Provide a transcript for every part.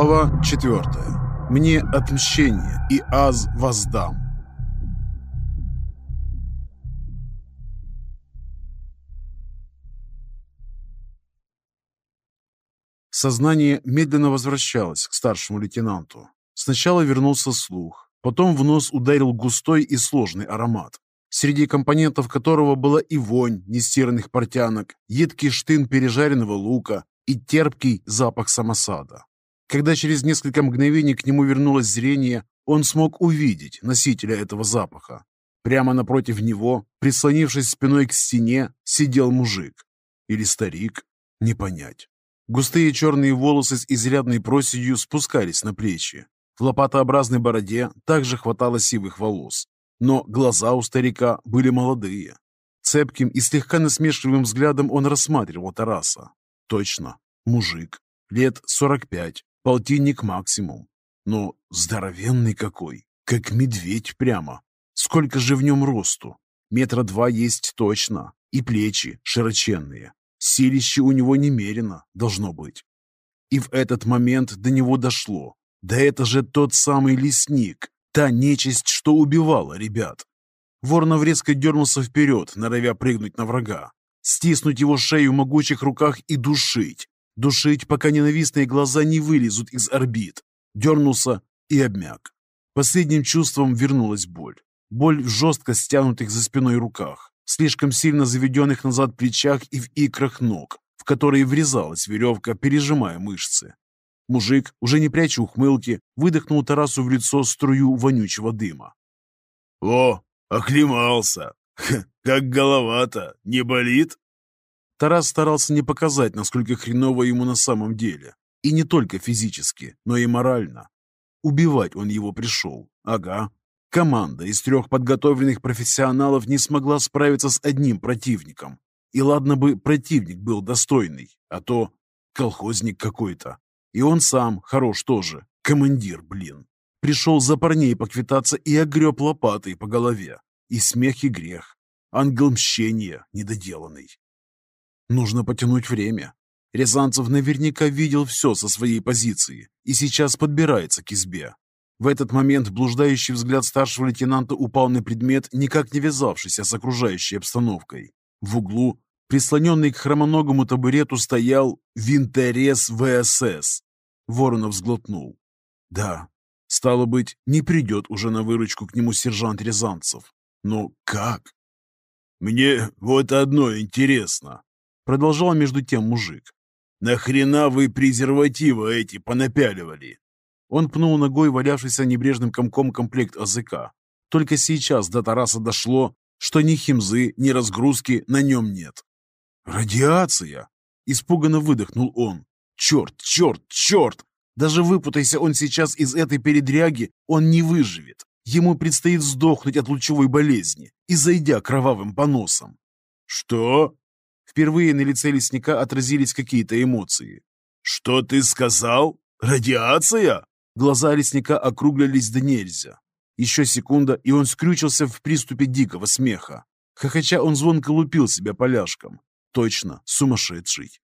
Глава 4. Мне отмщение, и аз воздам. Сознание медленно возвращалось к старшему лейтенанту. Сначала вернулся слух, потом в нос ударил густой и сложный аромат, среди компонентов которого была и вонь нестиранных портянок, едкий штын пережаренного лука и терпкий запах самосада. Когда через несколько мгновений к нему вернулось зрение, он смог увидеть носителя этого запаха. Прямо напротив него, прислонившись спиной к стене, сидел мужик. Или старик, не понять. Густые черные волосы с изрядной проседью спускались на плечи. В лопатообразной бороде также хватало сивых волос. Но глаза у старика были молодые. Цепким и слегка насмешливым взглядом он рассматривал Тараса. Точно, мужик. Лет сорок пять, полтинник максимум. Но здоровенный какой, как медведь прямо. Сколько же в нем росту? Метра два есть точно. И плечи широченные. Силище у него немерено, должно быть. И в этот момент до него дошло. Да это же тот самый лесник, та нечисть, что убивала ребят. Воронов резко дернулся вперед, норовя прыгнуть на врага, стиснуть его шею в могучих руках и душить. Душить, пока ненавистные глаза не вылезут из орбит. Дернулся и обмяк. Последним чувством вернулась боль. Боль в жестко стянутых за спиной руках слишком сильно заведенных назад плечах и в икрах ног, в которые врезалась веревка, пережимая мышцы. Мужик, уже не пряча ухмылки, выдохнул Тарасу в лицо струю вонючего дыма. «О, оклемался! как голова-то, не болит?» Тарас старался не показать, насколько хреново ему на самом деле. И не только физически, но и морально. Убивать он его пришел. Ага, Команда из трех подготовленных профессионалов не смогла справиться с одним противником. И ладно бы противник был достойный, а то колхозник какой-то. И он сам хорош тоже, командир, блин. Пришел за парней поквитаться и огреб лопатой по голове. И смех, и грех. Ангел мщения недоделанный. Нужно потянуть время. Рязанцев наверняка видел все со своей позиции и сейчас подбирается к избе. В этот момент блуждающий взгляд старшего лейтенанта упал на предмет, никак не вязавшийся с окружающей обстановкой. В углу, прислоненный к хромоногому табурету, стоял винторез ВСС. Воронов сглотнул. Да, стало быть, не придет уже на выручку к нему сержант Рязанцев. Но как? «Мне вот одно интересно», — продолжал между тем мужик. «Нахрена вы презервативы эти понапяливали? Он пнул ногой валявшийся небрежным комком комплект АЗК. Только сейчас до Тараса дошло, что ни химзы, ни разгрузки на нем нет. «Радиация!» – испуганно выдохнул он. «Черт, черт, черт! Даже выпутайся он сейчас из этой передряги, он не выживет. Ему предстоит сдохнуть от лучевой болезни и зайдя кровавым поносом». «Что?» Впервые на лице лесника отразились какие-то эмоции. «Что ты сказал? Радиация?» Глаза лесника округлились до нельзя. Еще секунда, и он скрючился в приступе дикого смеха. Хохоча он звонко лупил себя поляшком. Точно, сумасшедший.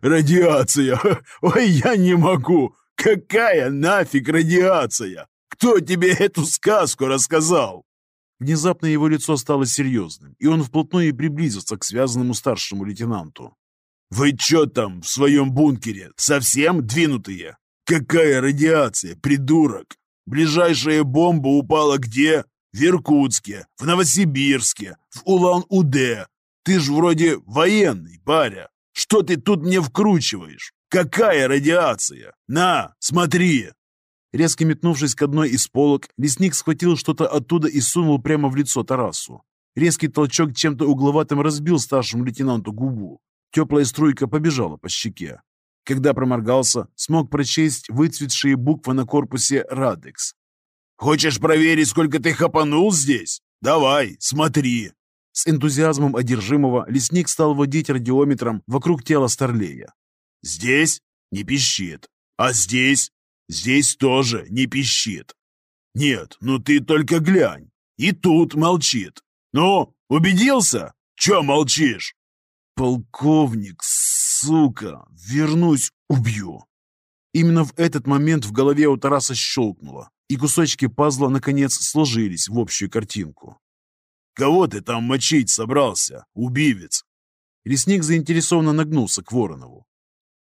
«Радиация! Ой, я не могу! Какая нафиг радиация? Кто тебе эту сказку рассказал?» Внезапно его лицо стало серьезным, и он вплотную приблизился к связанному старшему лейтенанту. «Вы чё там в своем бункере? Совсем двинутые? Какая радиация, придурок? Ближайшая бомба упала где? В Иркутске, в Новосибирске, в Улан-Удэ. Ты ж вроде военный, паря. Что ты тут мне вкручиваешь? Какая радиация? На, смотри!» Резко метнувшись к одной из полок, лесник схватил что-то оттуда и сунул прямо в лицо Тарасу. Резкий толчок чем-то угловатым разбил старшему лейтенанту губу. Теплая струйка побежала по щеке. Когда проморгался, смог прочесть выцветшие буквы на корпусе «Радекс». «Хочешь проверить, сколько ты хапанул здесь? Давай, смотри!» С энтузиазмом одержимого лесник стал водить радиометром вокруг тела Старлея. «Здесь не пищит, а здесь? Здесь тоже не пищит. Нет, ну ты только глянь, и тут молчит. Ну, убедился? Че молчишь?» «Полковник, сука, вернусь, убью!» Именно в этот момент в голове у Тараса щелкнуло, и кусочки пазла, наконец, сложились в общую картинку. «Кого ты там мочить собрался, убивец?» Лесник заинтересованно нагнулся к Воронову.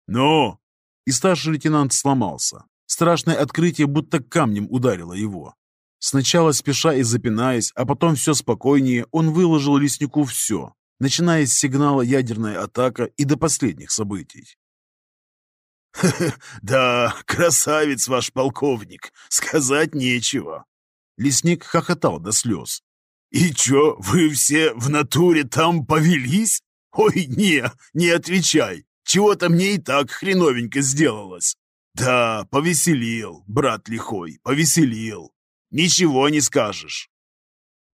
«Ну?» И старший лейтенант сломался. Страшное открытие будто камнем ударило его. Сначала спеша и запинаясь, а потом все спокойнее, он выложил леснику все, начиная с сигнала «Ядерная атака» и до последних событий. «Да, красавец ваш полковник, сказать нечего!» Лесник хохотал до слез. «И чё, вы все в натуре там повелись? Ой, не, не отвечай, чего-то мне и так хреновенько сделалось. Да, повеселил, брат лихой, повеселил. Ничего не скажешь».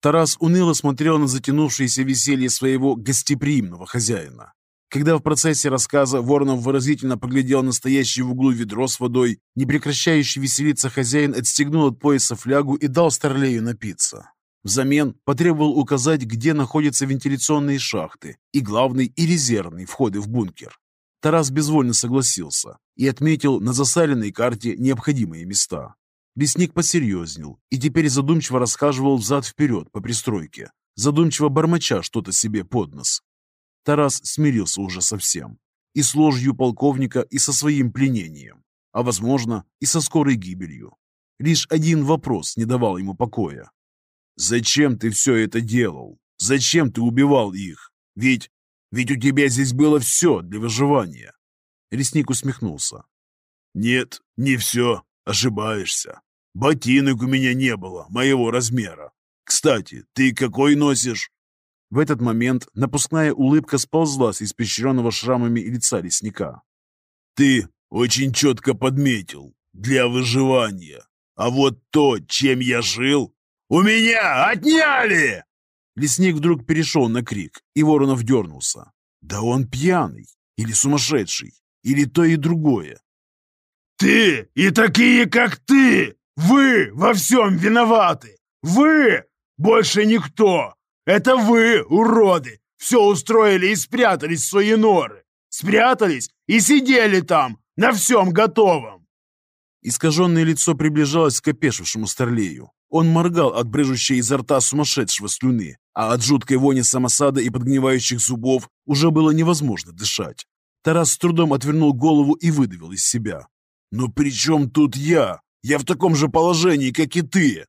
Тарас уныло смотрел на затянувшееся веселье своего гостеприимного хозяина. Когда в процессе рассказа Воронов выразительно поглядел на стоящий в углу ведро с водой, непрекращающий веселиться хозяин отстегнул от пояса флягу и дал Старлею напиться. Взамен потребовал указать, где находятся вентиляционные шахты и главный и резервный входы в бункер. Тарас безвольно согласился и отметил на засаленной карте необходимые места. Лесник посерьезнел и теперь задумчиво расхаживал взад-вперед по пристройке, задумчиво бормоча что-то себе под нос. Тарас смирился уже совсем. И с ложью полковника, и со своим пленением. А, возможно, и со скорой гибелью. Лишь один вопрос не давал ему покоя. «Зачем ты все это делал? Зачем ты убивал их? Ведь... ведь у тебя здесь было все для выживания». Лесник усмехнулся. «Нет, не все. Ошибаешься. Ботинок у меня не было, моего размера. Кстати, ты какой носишь?» В этот момент напускная улыбка сползла с испещренного шрамами лица лесника. «Ты очень четко подметил. Для выживания. А вот то, чем я жил, у меня отняли!» Лесник вдруг перешел на крик, и Воронов дернулся. «Да он пьяный, или сумасшедший, или то и другое». «Ты и такие, как ты! Вы во всем виноваты! Вы! Больше никто! Это вы, уроды, все устроили и спрятались в свои норы. Спрятались и сидели там, на всем готовом. Искаженное лицо приближалось к опешившему Старлею. Он моргал от брыжущей изо рта сумасшедшего слюны, а от жуткой вони самосада и подгнивающих зубов уже было невозможно дышать. Тарас с трудом отвернул голову и выдавил из себя. «Но при чем тут я? Я в таком же положении, как и ты!»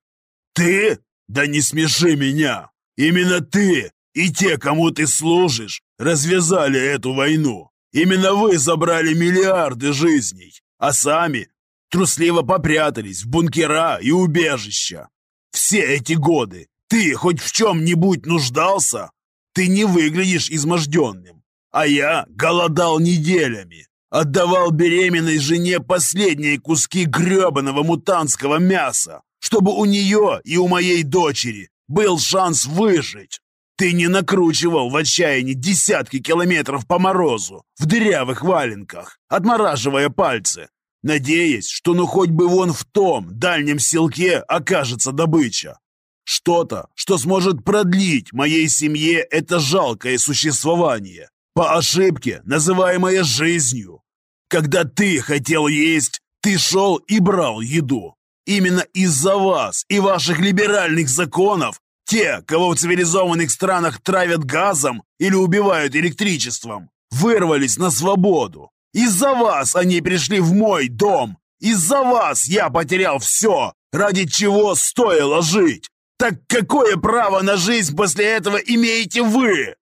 «Ты? Да не смеши меня! Именно ты и те, кому ты служишь, развязали эту войну. Именно вы забрали миллиарды жизней, а сами трусливо попрятались в бункера и убежища. Все эти годы ты хоть в чем-нибудь нуждался? Ты не выглядишь изможденным, а я голодал неделями, отдавал беременной жене последние куски гребаного мутантского мяса, чтобы у нее и у моей дочери был шанс выжить. Ты не накручивал в отчаянии десятки километров по морозу, в дырявых валенках, отмораживая пальцы, надеясь, что ну хоть бы вон в том дальнем селке окажется добыча. Что-то, что сможет продлить моей семье это жалкое существование, по ошибке, называемое жизнью. Когда ты хотел есть, ты шел и брал еду. Именно из-за вас и ваших либеральных законов те, кого в цивилизованных странах травят газом или убивают электричеством, вырвались на свободу. Из-за вас они пришли в мой дом. Из-за вас я потерял все, ради чего стоило жить. Так какое право на жизнь после этого имеете вы?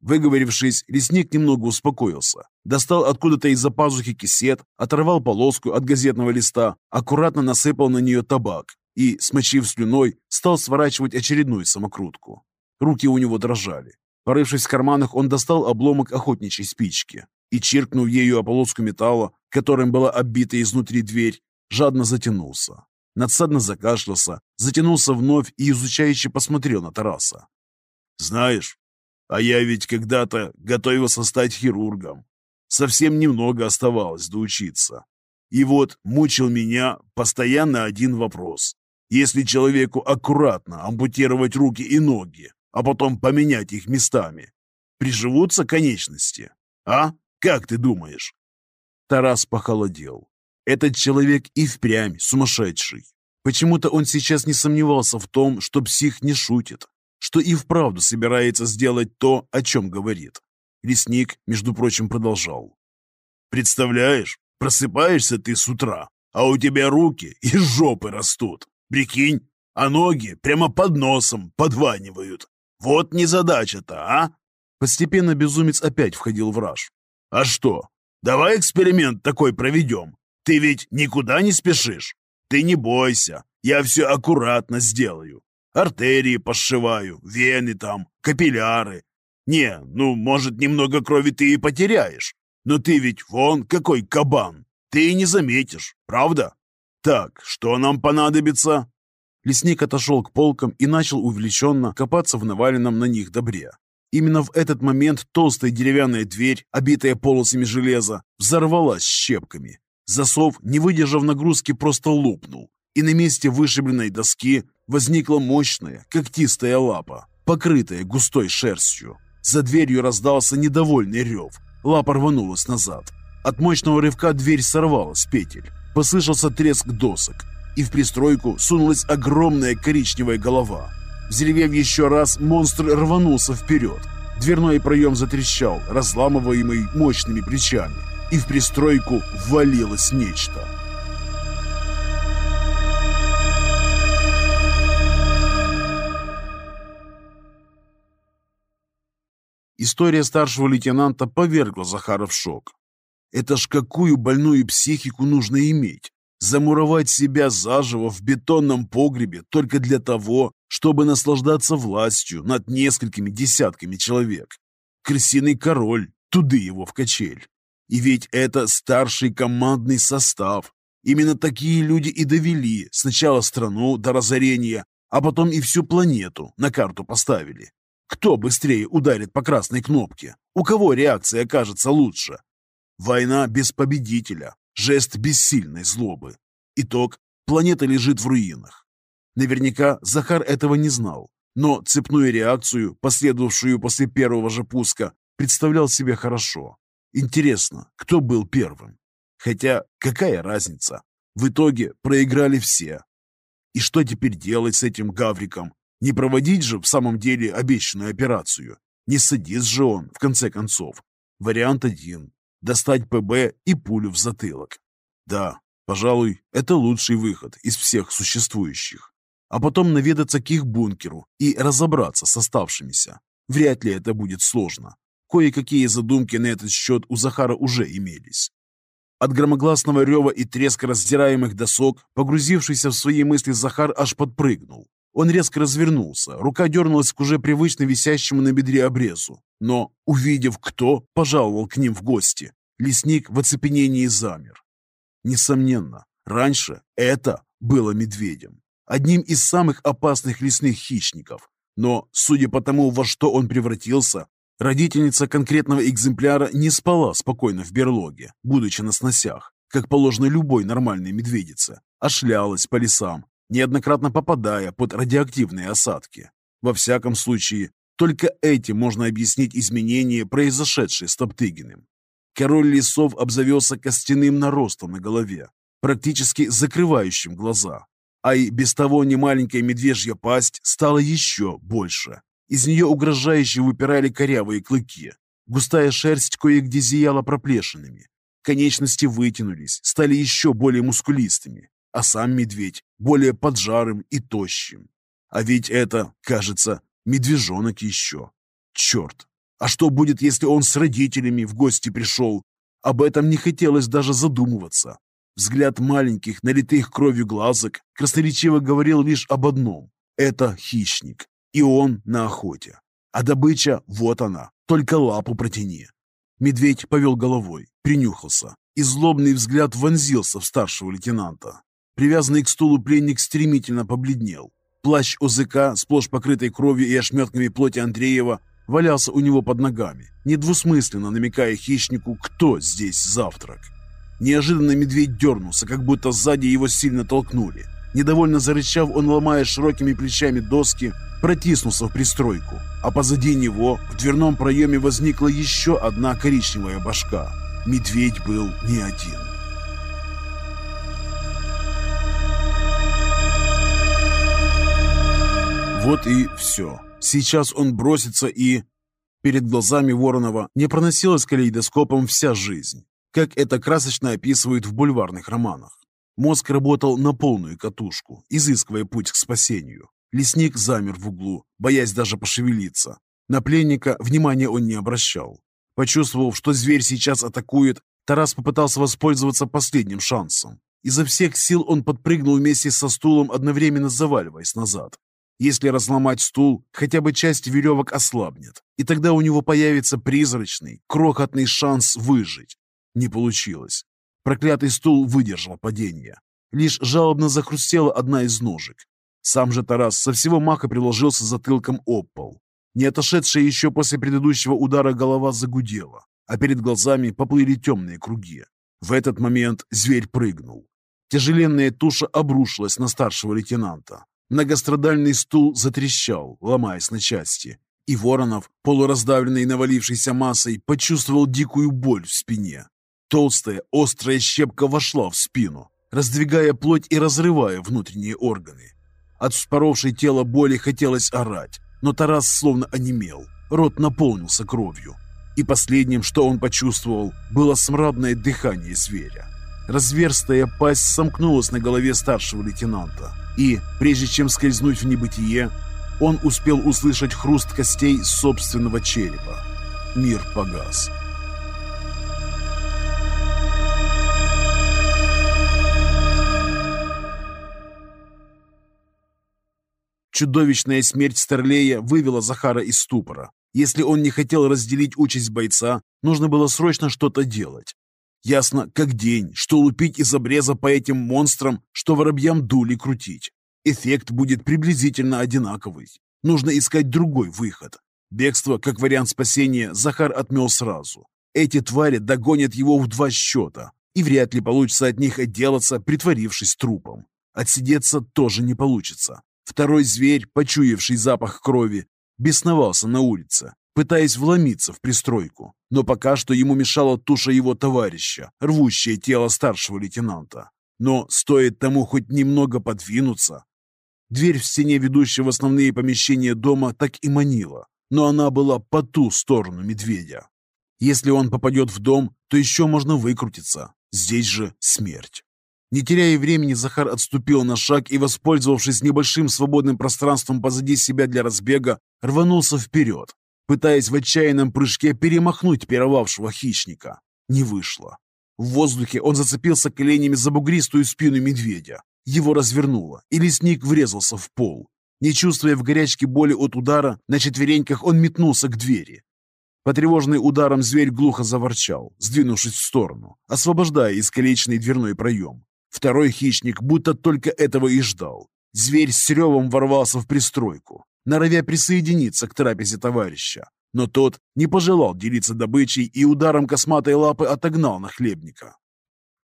Выговорившись, лесник немного успокоился. Достал откуда-то из-за пазухи кисет, оторвал полоску от газетного листа, аккуратно насыпал на нее табак и, смочив слюной, стал сворачивать очередную самокрутку. Руки у него дрожали. Порывшись в карманах, он достал обломок охотничьей спички и, чиркнув ею о полоску металла, которым была оббита изнутри дверь, жадно затянулся. Надсадно закашлялся, затянулся вновь и изучающе посмотрел на Тараса. «Знаешь, а я ведь когда-то готовился стать хирургом. Совсем немного оставалось доучиться. И вот мучил меня постоянно один вопрос. Если человеку аккуратно ампутировать руки и ноги, а потом поменять их местами, приживутся конечности? А? Как ты думаешь? Тарас похолодел. Этот человек и впрямь сумасшедший. Почему-то он сейчас не сомневался в том, что псих не шутит, что и вправду собирается сделать то, о чем говорит. Лесник, между прочим, продолжал. «Представляешь, просыпаешься ты с утра, а у тебя руки из жопы растут. Прикинь, а ноги прямо под носом подванивают. Вот незадача-то, а?» Постепенно безумец опять входил в раж. «А что, давай эксперимент такой проведем. Ты ведь никуда не спешишь. Ты не бойся, я все аккуратно сделаю. Артерии пошиваю, вены там, капилляры. Не, ну, может, немного крови ты и потеряешь. Но ты ведь вон какой кабан. Ты и не заметишь, правда? Так, что нам понадобится?» Лесник отошел к полкам и начал увлеченно копаться в наваленном на них добре. Именно в этот момент толстая деревянная дверь, обитая полосами железа, взорвалась щепками. Засов, не выдержав нагрузки, просто лопнул, и на месте вышибленной доски возникла мощная когтистая лапа, покрытая густой шерстью. За дверью раздался недовольный рев. Лапа рванулась назад. От мощного рывка дверь сорвалась с петель. Послышался треск досок, и в пристройку сунулась огромная коричневая голова. Взревев еще раз, монстр рванулся вперед. Дверной проем затрещал, разламываемый мощными плечами, и в пристройку ввалилось нечто. История старшего лейтенанта повергла Захара в шок. Это ж какую больную психику нужно иметь? Замуровать себя заживо в бетонном погребе только для того, чтобы наслаждаться властью над несколькими десятками человек. Крысиный король, туды его в качель. И ведь это старший командный состав. Именно такие люди и довели сначала страну до разорения, а потом и всю планету на карту поставили. Кто быстрее ударит по красной кнопке? У кого реакция окажется лучше? Война без победителя, жест бессильной злобы. Итог – планета лежит в руинах. Наверняка Захар этого не знал, но цепную реакцию, последовавшую после первого же пуска, представлял себе хорошо. Интересно, кто был первым? Хотя какая разница? В итоге проиграли все. И что теперь делать с этим гавриком? Не проводить же в самом деле обещанную операцию. Не садись же он, в конце концов. Вариант один – достать ПБ и пулю в затылок. Да, пожалуй, это лучший выход из всех существующих. А потом наведаться к их бункеру и разобраться с оставшимися. Вряд ли это будет сложно. Кое-какие задумки на этот счет у Захара уже имелись. От громогласного рева и треска раздираемых досок, погрузившийся в свои мысли Захар аж подпрыгнул. Он резко развернулся, рука дернулась к уже привычно висящему на бедре обрезу. Но, увидев, кто пожаловал к ним в гости, лесник в оцепенении замер. Несомненно, раньше это было медведем, одним из самых опасных лесных хищников. Но, судя по тому, во что он превратился, Родительница конкретного экземпляра не спала спокойно в берлоге, будучи на сносях, как положено любой нормальной медведице, а шлялась по лесам, неоднократно попадая под радиоактивные осадки. Во всяком случае, только этим можно объяснить изменения, произошедшие с Топтыгиным. Король лесов обзавелся костяным наростом на голове, практически закрывающим глаза, а и без того немаленькая медвежья пасть стала еще больше. Из нее угрожающе выпирали корявые клыки. Густая шерсть кое-где зияла проплешинами. Конечности вытянулись, стали еще более мускулистыми, а сам медведь более поджарым и тощим. А ведь это, кажется, медвежонок еще. Черт! А что будет, если он с родителями в гости пришел? Об этом не хотелось даже задумываться. Взгляд маленьких, налитых кровью глазок, красноречиво говорил лишь об одном. Это хищник. И он на охоте. А добыча вот она, только лапу протяни. Медведь повел головой, принюхался, и злобный взгляд вонзился в старшего лейтенанта. Привязанный к стулу пленник стремительно побледнел. Плащ ОЗК, сплошь покрытый кровью и ошметками плоти Андреева, валялся у него под ногами, недвусмысленно намекая хищнику, кто здесь завтрак. Неожиданно медведь дернулся, как будто сзади его сильно толкнули. Недовольно зарычав, он, ломая широкими плечами доски, протиснулся в пристройку, а позади него в дверном проеме возникла еще одна коричневая башка. Медведь был не один. Вот и все. Сейчас он бросится и... Перед глазами Воронова не проносилась калейдоскопом вся жизнь, как это красочно описывают в бульварных романах. Мозг работал на полную катушку, изыскивая путь к спасению. Лесник замер в углу, боясь даже пошевелиться. На пленника внимания он не обращал. Почувствовав, что зверь сейчас атакует, Тарас попытался воспользоваться последним шансом. Изо всех сил он подпрыгнул вместе со стулом, одновременно заваливаясь назад. Если разломать стул, хотя бы часть веревок ослабнет, и тогда у него появится призрачный, крохотный шанс выжить. Не получилось. Проклятый стул выдержал падение. Лишь жалобно захрустела одна из ножек. Сам же Тарас со всего маха приложился затылком об пол. Не отошедшая еще после предыдущего удара голова загудела, а перед глазами поплыли темные круги. В этот момент зверь прыгнул. Тяжеленная туша обрушилась на старшего лейтенанта. Многострадальный стул затрещал, ломаясь на части. И Воронов, полураздавленный навалившейся массой, почувствовал дикую боль в спине. Толстая, острая щепка вошла в спину, раздвигая плоть и разрывая внутренние органы. От вспоровшей тело боли хотелось орать, но Тарас словно онемел, рот наполнился кровью. И последним, что он почувствовал, было смрадное дыхание зверя. Разверстая пасть сомкнулась на голове старшего лейтенанта, и, прежде чем скользнуть в небытие, он успел услышать хруст костей собственного черепа. Мир погас. Чудовищная смерть Старлея вывела Захара из ступора. Если он не хотел разделить участь бойца, нужно было срочно что-то делать. Ясно, как день, что лупить из обреза по этим монстрам, что воробьям дули крутить. Эффект будет приблизительно одинаковый. Нужно искать другой выход. Бегство, как вариант спасения, Захар отмел сразу. Эти твари догонят его в два счета, и вряд ли получится от них отделаться, притворившись трупом. Отсидеться тоже не получится. Второй зверь, почуявший запах крови, бесновался на улице, пытаясь вломиться в пристройку. Но пока что ему мешала туша его товарища, рвущее тело старшего лейтенанта. Но стоит тому хоть немного подвинуться. Дверь в стене, ведущая в основные помещения дома, так и манила, но она была по ту сторону медведя. Если он попадет в дом, то еще можно выкрутиться. Здесь же смерть. Не теряя времени, Захар отступил на шаг и, воспользовавшись небольшим свободным пространством позади себя для разбега, рванулся вперед, пытаясь в отчаянном прыжке перемахнуть пировавшего хищника. Не вышло. В воздухе он зацепился коленями за бугристую спину медведя. Его развернуло, и лесник врезался в пол. Не чувствуя в горячке боли от удара, на четвереньках он метнулся к двери. Потревоженный ударом зверь глухо заворчал, сдвинувшись в сторону, освобождая искалеченный дверной проем. Второй хищник будто только этого и ждал. Зверь с ревом ворвался в пристройку, норовя присоединиться к трапезе товарища. Но тот не пожелал делиться добычей и ударом косматой лапы отогнал нахлебника.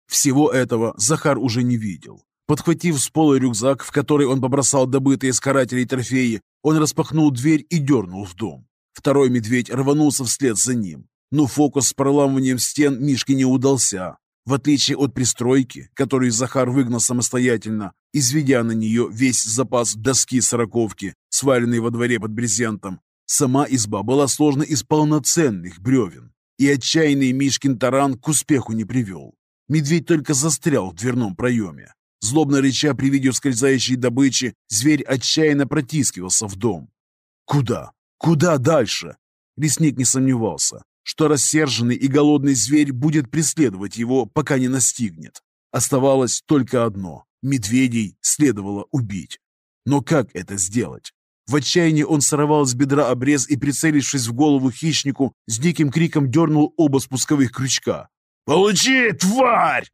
Всего этого Захар уже не видел. Подхватив с пола рюкзак, в который он побросал добытые с карателей трофеи, он распахнул дверь и дернул в дом. Второй медведь рванулся вслед за ним. Но фокус с проламыванием стен Мишке не удался. В отличие от пристройки, которую Захар выгнал самостоятельно, изведя на нее весь запас доски-сороковки, сваленной во дворе под брезентом, сама изба была сложена из полноценных бревен, и отчаянный Мишкин таран к успеху не привел. Медведь только застрял в дверном проеме. Злобно рыча при виде скользающей добычи, зверь отчаянно протискивался в дом. Куда? Куда дальше? Лесник не сомневался что рассерженный и голодный зверь будет преследовать его, пока не настигнет. Оставалось только одно – медведей следовало убить. Но как это сделать? В отчаянии он сорвал с бедра обрез и, прицелившись в голову хищнику, с диким криком дернул оба спусковых крючка. «Получи, тварь!»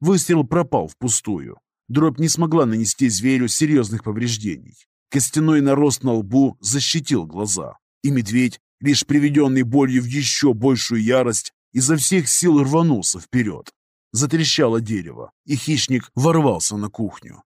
Выстрел пропал впустую. Дробь не смогла нанести зверю серьезных повреждений. Костяной нарост на лбу защитил глаза, и медведь лишь приведенный болью в еще большую ярость, изо всех сил рванулся вперед. Затрещало дерево, и хищник ворвался на кухню.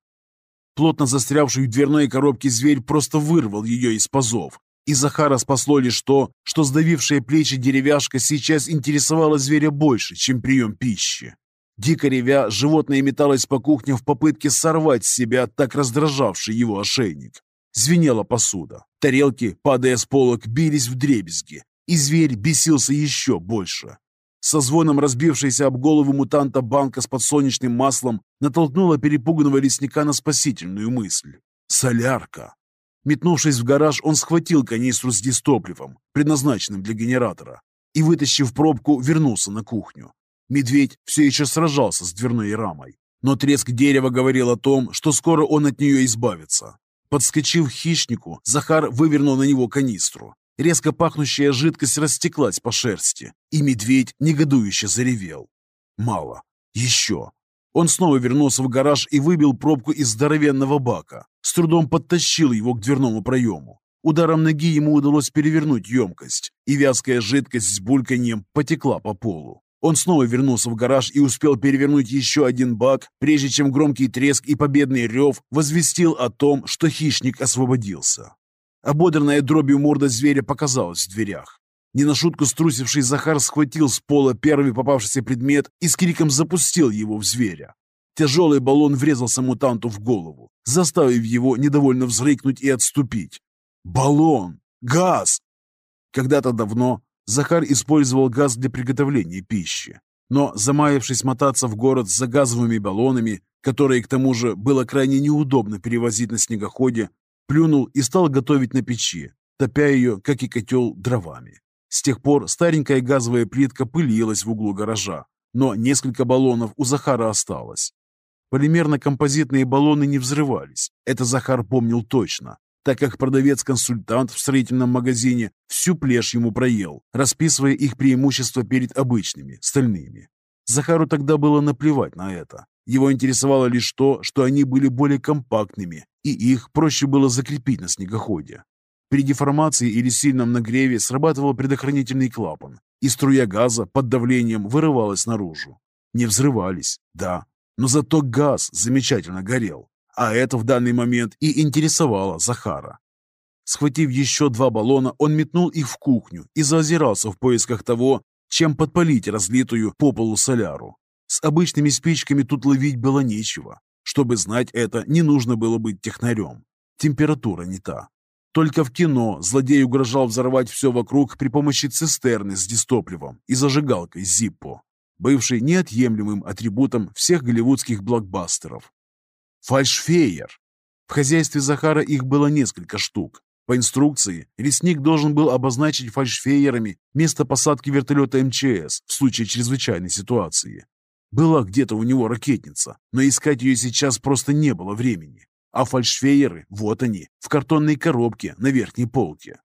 Плотно застрявший в дверной коробке зверь просто вырвал ее из пазов, и Захара спасло лишь то, что сдавившая плечи деревяшка сейчас интересовала зверя больше, чем прием пищи. Дико ревя, животное металось по кухне в попытке сорвать с себя так раздражавший его ошейник. Звенела посуда. Тарелки, падая с полок, бились в дребезги, и зверь бесился еще больше. Со звоном разбившаяся об голову мутанта банка с подсолнечным маслом натолкнула перепуганного лесника на спасительную мысль. Солярка. Метнувшись в гараж, он схватил канистру с дистопливом, предназначенным для генератора, и, вытащив пробку, вернулся на кухню. Медведь все еще сражался с дверной рамой, но треск дерева говорил о том, что скоро он от нее избавится. Подскочив к хищнику, Захар вывернул на него канистру. Резко пахнущая жидкость растеклась по шерсти, и медведь негодующе заревел. Мало. Еще. Он снова вернулся в гараж и выбил пробку из здоровенного бака. С трудом подтащил его к дверному проему. Ударом ноги ему удалось перевернуть емкость, и вязкая жидкость с бульканьем потекла по полу. Он снова вернулся в гараж и успел перевернуть еще один бак, прежде чем громкий треск и победный рев возвестил о том, что хищник освободился. Ободранная дробью морда зверя показалась в дверях. Не на шутку струсивший Захар схватил с пола первый попавшийся предмет и с криком запустил его в зверя. Тяжелый баллон врезался мутанту в голову, заставив его недовольно взрыкнуть и отступить. Баллон! Газ! Когда-то давно Захар использовал газ для приготовления пищи. Но, замаявшись мотаться в город за газовыми баллонами, которые, к тому же, было крайне неудобно перевозить на снегоходе, плюнул и стал готовить на печи, топя ее, как и котел, дровами. С тех пор старенькая газовая плитка пылилась в углу гаража, но несколько баллонов у Захара осталось. Полимерно-композитные баллоны не взрывались, это Захар помнил точно, так как продавец-консультант в строительном магазине всю плешь ему проел, расписывая их преимущества перед обычными, стальными. Захару тогда было наплевать на это. Его интересовало лишь то, что они были более компактными, и их проще было закрепить на снегоходе. При деформации или сильном нагреве срабатывал предохранительный клапан, и струя газа под давлением вырывалась наружу. Не взрывались, да, но зато газ замечательно горел а это в данный момент и интересовало Захара. Схватив еще два баллона, он метнул их в кухню и заозирался в поисках того, чем подпалить разлитую по полу соляру. С обычными спичками тут ловить было нечего. Чтобы знать это, не нужно было быть технарем. Температура не та. Только в кино злодей угрожал взорвать все вокруг при помощи цистерны с дистопливом и зажигалкой Зиппо, бывшей неотъемлемым атрибутом всех голливудских блокбастеров. Фальшфейер. В хозяйстве Захара их было несколько штук. По инструкции, лесник должен был обозначить фальшфейерами место посадки вертолета МЧС в случае чрезвычайной ситуации. Была где-то у него ракетница, но искать ее сейчас просто не было времени. А фальшфейеры, вот они, в картонной коробке на верхней полке.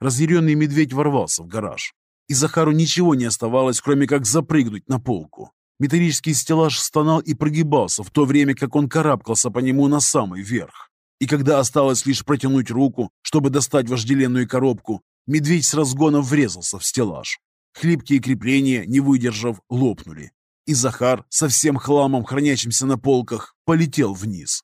Разъяренный медведь ворвался в гараж. И Захару ничего не оставалось, кроме как запрыгнуть на полку. Металлический стеллаж стонал и прогибался, в то время как он карабкался по нему на самый верх. И когда осталось лишь протянуть руку, чтобы достать вожделенную коробку, медведь с разгона врезался в стеллаж. Хлипкие крепления, не выдержав, лопнули. И Захар, со всем хламом, хранящимся на полках, полетел вниз.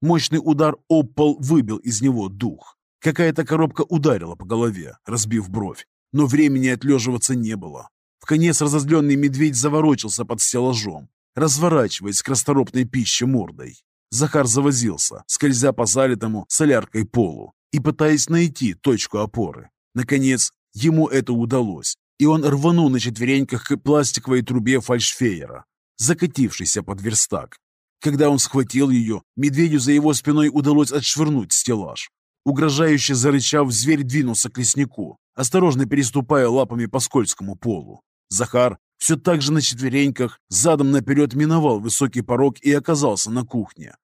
Мощный удар об пол выбил из него дух. Какая-то коробка ударила по голове, разбив бровь. Но времени отлеживаться не было. В конец разозленный медведь заворочился под стеллажом, разворачиваясь к расторопной пище мордой. Захар завозился, скользя по залитому соляркой полу и пытаясь найти точку опоры. Наконец, ему это удалось, и он рванул на четвереньках к пластиковой трубе фальшфейера, закатившейся под верстак. Когда он схватил ее, медведю за его спиной удалось отшвырнуть стеллаж. Угрожающе зарычав, зверь двинулся к леснику, осторожно переступая лапами по скользкому полу. Захар все так же на четвереньках задом наперед миновал высокий порог и оказался на кухне.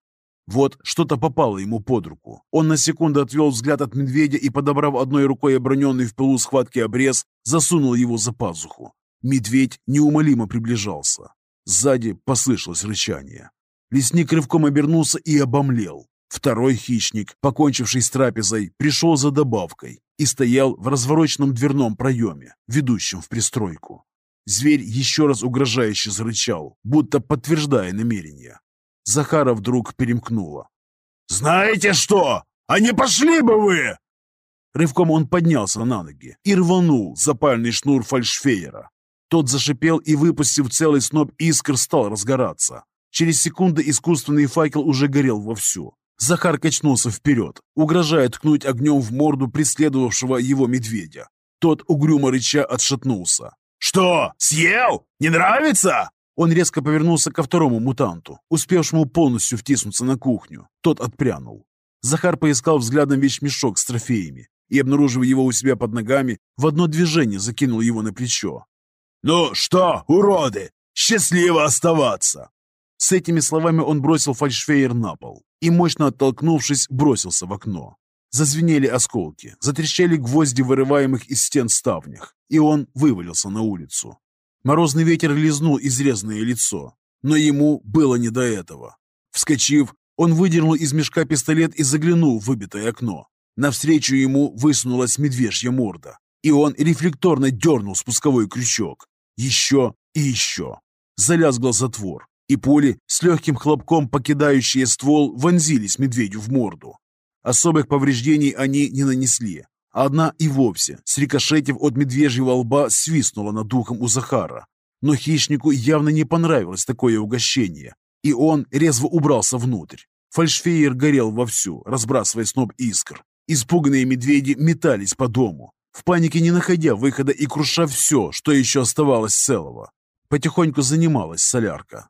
Вот что-то попало ему под руку. Он на секунду отвел взгляд от медведя и, подобрав одной рукой оброненный в пылу схватки обрез, засунул его за пазуху. Медведь неумолимо приближался. Сзади послышалось рычание. Лесник рывком обернулся и обомлел. Второй хищник, покончивший с трапезой, пришел за добавкой и стоял в развороченном дверном проеме, ведущем в пристройку. Зверь еще раз угрожающе зарычал, будто подтверждая намерение. Захара вдруг перемкнуло. «Знаете что? А не пошли бы вы!» Рывком он поднялся на ноги и рванул запальный шнур фальшфейера. Тот зашипел и, выпустив целый сноп искр, стал разгораться. Через секунду искусственный факел уже горел вовсю. Захар качнулся вперед, угрожая ткнуть огнем в морду преследовавшего его медведя. Тот угрюмо рыча отшатнулся. «Что, съел? Не нравится?» Он резко повернулся ко второму мутанту, успевшему полностью втиснуться на кухню. Тот отпрянул. Захар поискал взглядом вещмешок с трофеями и, обнаружив его у себя под ногами, в одно движение закинул его на плечо. «Ну что, уроды, счастливо оставаться!» С этими словами он бросил фальшфейер на пол и, мощно оттолкнувшись, бросился в окно. Зазвенели осколки, затрещали гвозди вырываемых из стен ставнях, и он вывалился на улицу. Морозный ветер лизнул изрезанное лицо, но ему было не до этого. Вскочив, он выдернул из мешка пистолет и заглянул в выбитое окно. Навстречу ему высунулась медвежья морда, и он рефлекторно дернул спусковой крючок. Еще и еще. Залязгал затвор, и пули, с легким хлопком покидающие ствол, вонзились медведю в морду. Особых повреждений они не нанесли. Одна и вовсе, срикошетив от медвежьего лба, свистнула над духом у Захара. Но хищнику явно не понравилось такое угощение, и он резво убрался внутрь. Фальшфейер горел вовсю, разбрасывая сноп искр. Испуганные медведи метались по дому, в панике не находя выхода и круша все, что еще оставалось целого. Потихоньку занималась солярка.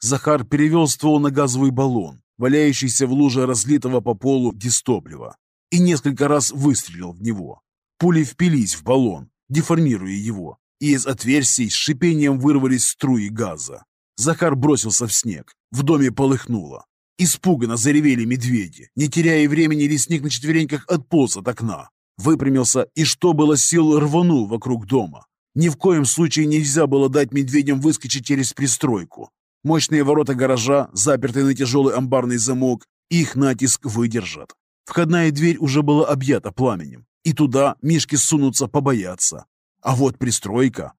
Захар перевел ствол на газовый баллон, валяющийся в луже разлитого по полу дистоплива, и несколько раз выстрелил в него. Пули впились в баллон, деформируя его, и из отверстий с шипением вырвались струи газа. Захар бросился в снег, в доме полыхнуло. Испуганно заревели медведи. Не теряя времени, лесник на четвереньках отполз от окна. Выпрямился и, что было сил, рванул вокруг дома. Ни в коем случае нельзя было дать медведям выскочить через пристройку. Мощные ворота гаража, запертые на тяжелый амбарный замок, их натиск выдержат. Входная дверь уже была объята пламенем, и туда мишки сунутся побояться. А вот пристройка...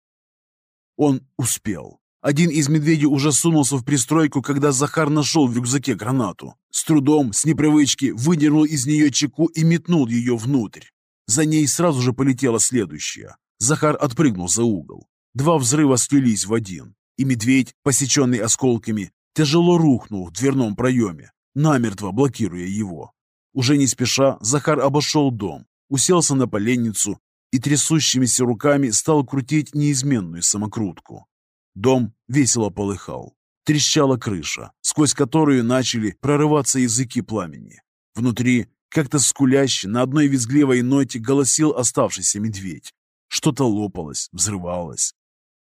Он успел. Один из медведей уже сунулся в пристройку, когда Захар нашел в рюкзаке гранату. С трудом, с непривычки, выдернул из нее чеку и метнул ее внутрь. За ней сразу же полетела следующая. Захар отпрыгнул за угол. Два взрыва слились в один и медведь, посеченный осколками, тяжело рухнул в дверном проеме, намертво блокируя его. Уже не спеша Захар обошел дом, уселся на поленницу и трясущимися руками стал крутить неизменную самокрутку. Дом весело полыхал. Трещала крыша, сквозь которую начали прорываться языки пламени. Внутри, как-то скуляще, на одной визгливой ноте голосил оставшийся медведь. Что-то лопалось, взрывалось.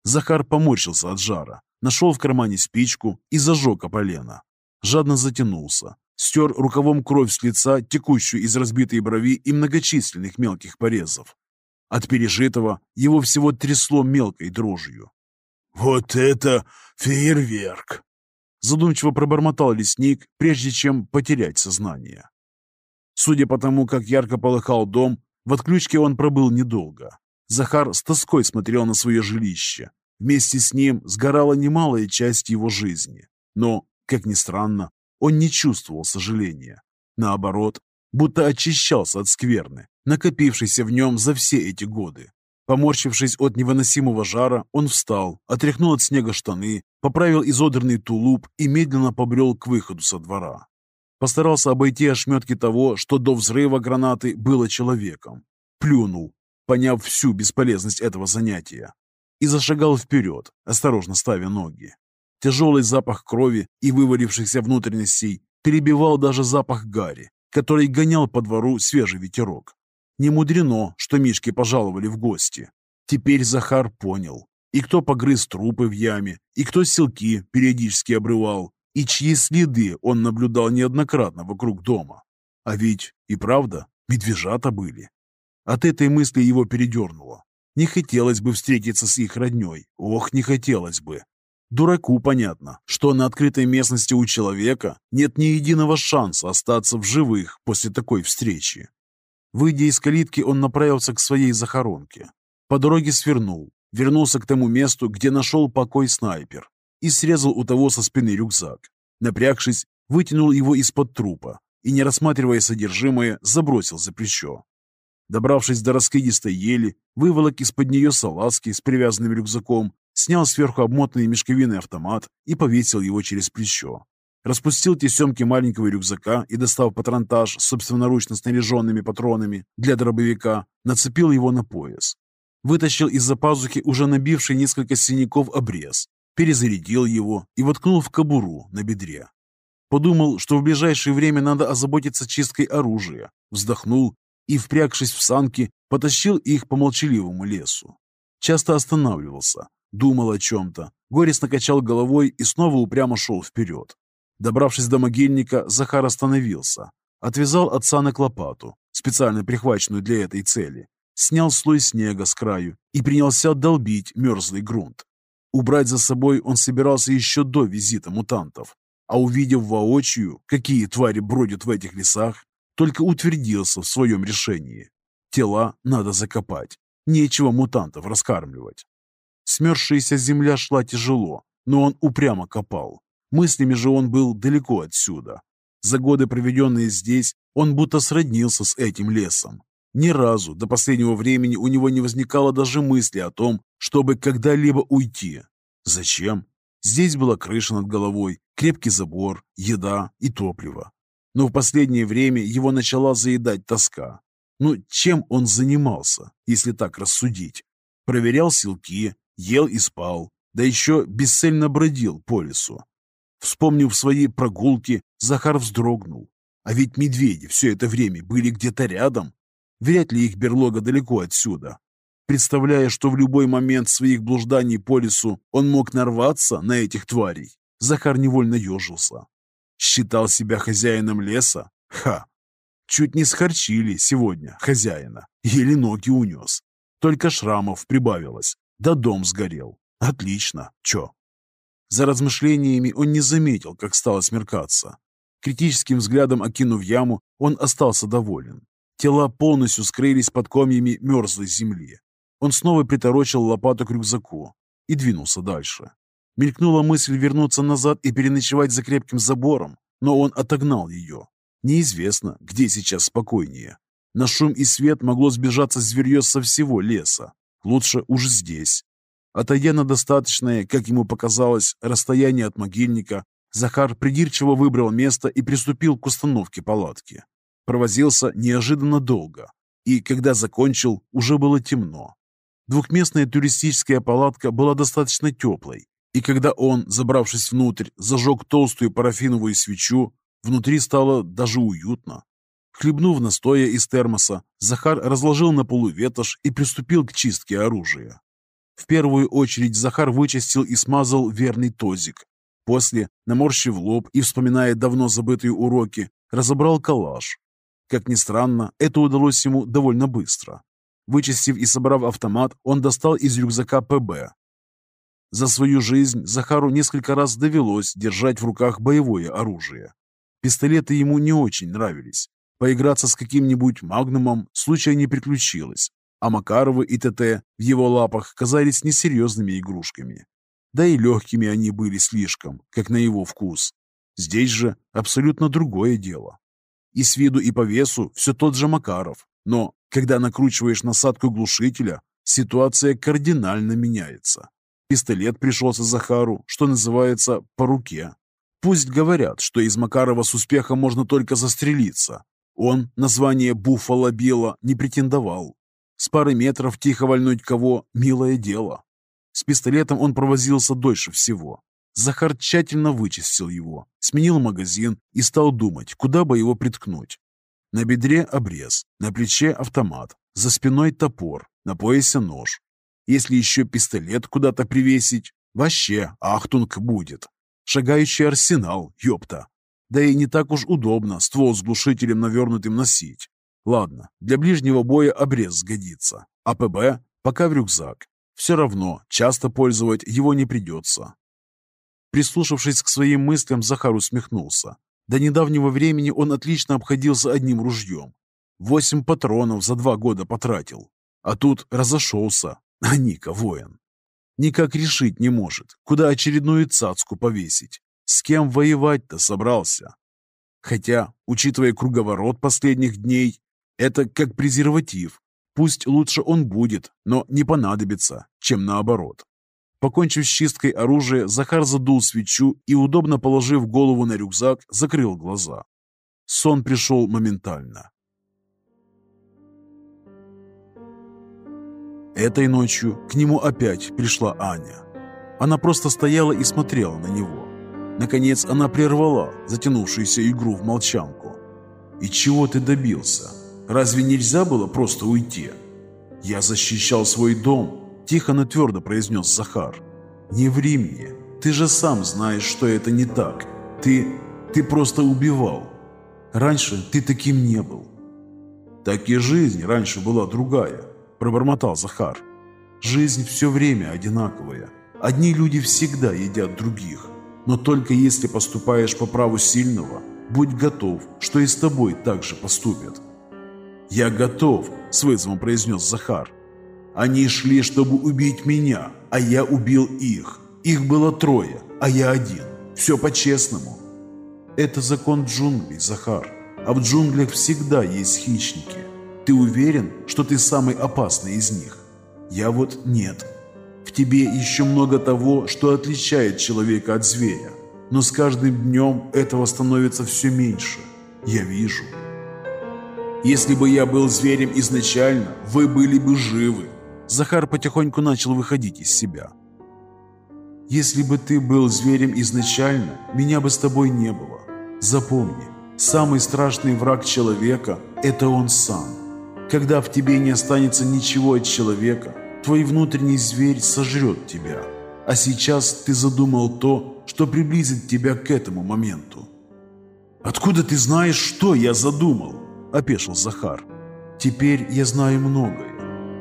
Захар поморщился от жара, нашел в кармане спичку и зажег полено. Жадно затянулся, стер рукавом кровь с лица, текущую из разбитой брови и многочисленных мелких порезов. От пережитого его всего трясло мелкой дрожью. «Вот это фейерверк!» Задумчиво пробормотал лесник, прежде чем потерять сознание. Судя по тому, как ярко полыхал дом, в отключке он пробыл недолго. Захар с тоской смотрел на свое жилище. Вместе с ним сгорала немалая часть его жизни. Но, как ни странно, он не чувствовал сожаления. Наоборот, будто очищался от скверны, накопившейся в нем за все эти годы. Поморщившись от невыносимого жара, он встал, отряхнул от снега штаны, поправил изодранный тулуп и медленно побрел к выходу со двора. Постарался обойти ошметки того, что до взрыва гранаты было человеком. Плюнул, поняв всю бесполезность этого занятия, и зашагал вперед, осторожно ставя ноги. Тяжелый запах крови и вывалившихся внутренностей перебивал даже запах гари, который гонял по двору свежий ветерок. Не мудрено, что мишки пожаловали в гости. Теперь Захар понял, и кто погрыз трупы в яме, и кто селки периодически обрывал, и чьи следы он наблюдал неоднократно вокруг дома. А ведь и правда медвежата были. От этой мысли его передернуло. Не хотелось бы встретиться с их родней. Ох, не хотелось бы. Дураку понятно, что на открытой местности у человека нет ни единого шанса остаться в живых после такой встречи. Выйдя из калитки, он направился к своей захоронке. По дороге свернул, вернулся к тому месту, где нашел покой снайпер, и срезал у того со спины рюкзак. Напрягшись, вытянул его из-под трупа и, не рассматривая содержимое, забросил за плечо. Добравшись до раскидистой ели, выволок из-под нее салазки с привязанным рюкзаком, снял сверху обмотанный мешковиной автомат и повесил его через плечо. распустил тесемки маленького рюкзака и, достав патронтаж собственноручно снаряженными патронами для дробовика, нацепил его на пояс. Вытащил из-за пазухи уже набивший несколько синяков обрез, перезарядил его и воткнул в кобуру на бедре. Подумал, что в ближайшее время надо озаботиться чисткой оружия, вздохнул и, впрягшись в санки, потащил их по молчаливому лесу. Часто останавливался, думал о чем-то, горестно качал головой и снова упрямо шел вперед. Добравшись до могильника, Захар остановился, отвязал от санок лопату, специально прихваченную для этой цели, снял слой снега с краю и принялся долбить мерзлый грунт. Убрать за собой он собирался еще до визита мутантов, а увидев воочию, какие твари бродят в этих лесах, только утвердился в своем решении. Тела надо закопать, нечего мутантов раскармливать. Смерзшаяся земля шла тяжело, но он упрямо копал. Мыслями же он был далеко отсюда. За годы, проведенные здесь, он будто сроднился с этим лесом. Ни разу до последнего времени у него не возникало даже мысли о том, чтобы когда-либо уйти. Зачем? Здесь была крыша над головой, крепкий забор, еда и топливо. Но в последнее время его начала заедать тоска. Ну, чем он занимался, если так рассудить? Проверял силки, ел и спал, да еще бесцельно бродил по лесу. Вспомнив свои прогулки, Захар вздрогнул. А ведь медведи все это время были где-то рядом. Вряд ли их берлога далеко отсюда. Представляя, что в любой момент своих блужданий по лесу он мог нарваться на этих тварей, Захар невольно ежился. Считал себя хозяином леса? Ха! Чуть не схорчили сегодня хозяина, еле ноги унес. Только шрамов прибавилось, да дом сгорел. Отлично, чё? За размышлениями он не заметил, как стало смеркаться. Критическим взглядом окинув яму, он остался доволен. Тела полностью скрылись под комьями мерзлой земли. Он снова приторочил лопату к рюкзаку и двинулся дальше. Мелькнула мысль вернуться назад и переночевать за крепким забором, но он отогнал ее. Неизвестно, где сейчас спокойнее. На шум и свет могло сбежаться зверье со всего леса. Лучше уж здесь. Отойдя на достаточное, как ему показалось, расстояние от могильника, Захар придирчиво выбрал место и приступил к установке палатки. Провозился неожиданно долго, и когда закончил, уже было темно. Двухместная туристическая палатка была достаточно теплой, и когда он, забравшись внутрь, зажег толстую парафиновую свечу, внутри стало даже уютно. Хлебнув настоя из термоса, Захар разложил на полу ветошь и приступил к чистке оружия. В первую очередь Захар вычистил и смазал верный тозик. После, наморщив лоб и вспоминая давно забытые уроки, разобрал калаш. Как ни странно, это удалось ему довольно быстро. Вычистив и собрав автомат, он достал из рюкзака ПБ. За свою жизнь Захару несколько раз довелось держать в руках боевое оружие. Пистолеты ему не очень нравились. Поиграться с каким-нибудь магнумом случая не приключилось, а Макаровы и ТТ в его лапах казались несерьезными игрушками. Да и легкими они были слишком, как на его вкус. Здесь же абсолютно другое дело. И с виду, и по весу все тот же Макаров, но когда накручиваешь насадку глушителя, ситуация кардинально меняется. Пистолет пришелся Захару, что называется, по руке. Пусть говорят, что из Макарова с успехом можно только застрелиться. Он название Буффало Билла не претендовал. С пары метров тихо вольнуть кого – милое дело. С пистолетом он провозился дольше всего. Захар тщательно вычистил его, сменил магазин и стал думать, куда бы его приткнуть. На бедре обрез, на плече автомат, за спиной топор, на поясе нож. Если еще пистолет куда-то привесить, вообще ахтунг будет. Шагающий арсенал, ёпта. Да и не так уж удобно ствол с глушителем навернутым носить. Ладно, для ближнего боя обрез сгодится, а ПБ пока в рюкзак. Все равно часто пользовать его не придется. Прислушавшись к своим мыслям, Захар усмехнулся. До недавнего времени он отлично обходился одним ружьем. Восемь патронов за два года потратил. А тут разошелся. А Ника воин. Никак решить не может, куда очередную цацку повесить. С кем воевать-то собрался? Хотя, учитывая круговорот последних дней, это как презерватив. Пусть лучше он будет, но не понадобится, чем наоборот. Покончив с чисткой оружия, Захар задул свечу и, удобно положив голову на рюкзак, закрыл глаза. Сон пришел моментально. Этой ночью к нему опять пришла Аня. Она просто стояла и смотрела на него. Наконец она прервала затянувшуюся игру в молчанку. «И чего ты добился? Разве нельзя было просто уйти?» «Я защищал свой дом», – тихо, но твердо произнес Захар. «Не ври мне. Ты же сам знаешь, что это не так. Ты... ты просто убивал. Раньше ты таким не был». «Так и жизнь раньше была другая», – пробормотал Захар. «Жизнь все время одинаковая. Одни люди всегда едят других. Но только если поступаешь по праву сильного, будь готов, что и с тобой так же поступят». «Я готов», – с вызовом произнес Захар. «Они шли, чтобы убить меня, а я убил их. Их было трое, а я один. Все по-честному». «Это закон джунглей, Захар. А в джунглях всегда есть хищники. Ты уверен, что ты самый опасный из них? Я вот нет. В тебе еще много того, что отличает человека от зверя. Но с каждым днем этого становится все меньше. Я вижу». Если бы я был зверем изначально, вы были бы живы. Захар потихоньку начал выходить из себя. Если бы ты был зверем изначально, меня бы с тобой не было. Запомни, самый страшный враг человека – это он сам. Когда в тебе не останется ничего от человека, твой внутренний зверь сожрет тебя. А сейчас ты задумал то, что приблизит тебя к этому моменту. Откуда ты знаешь, что я задумал? опешил Захар. «Теперь я знаю многое.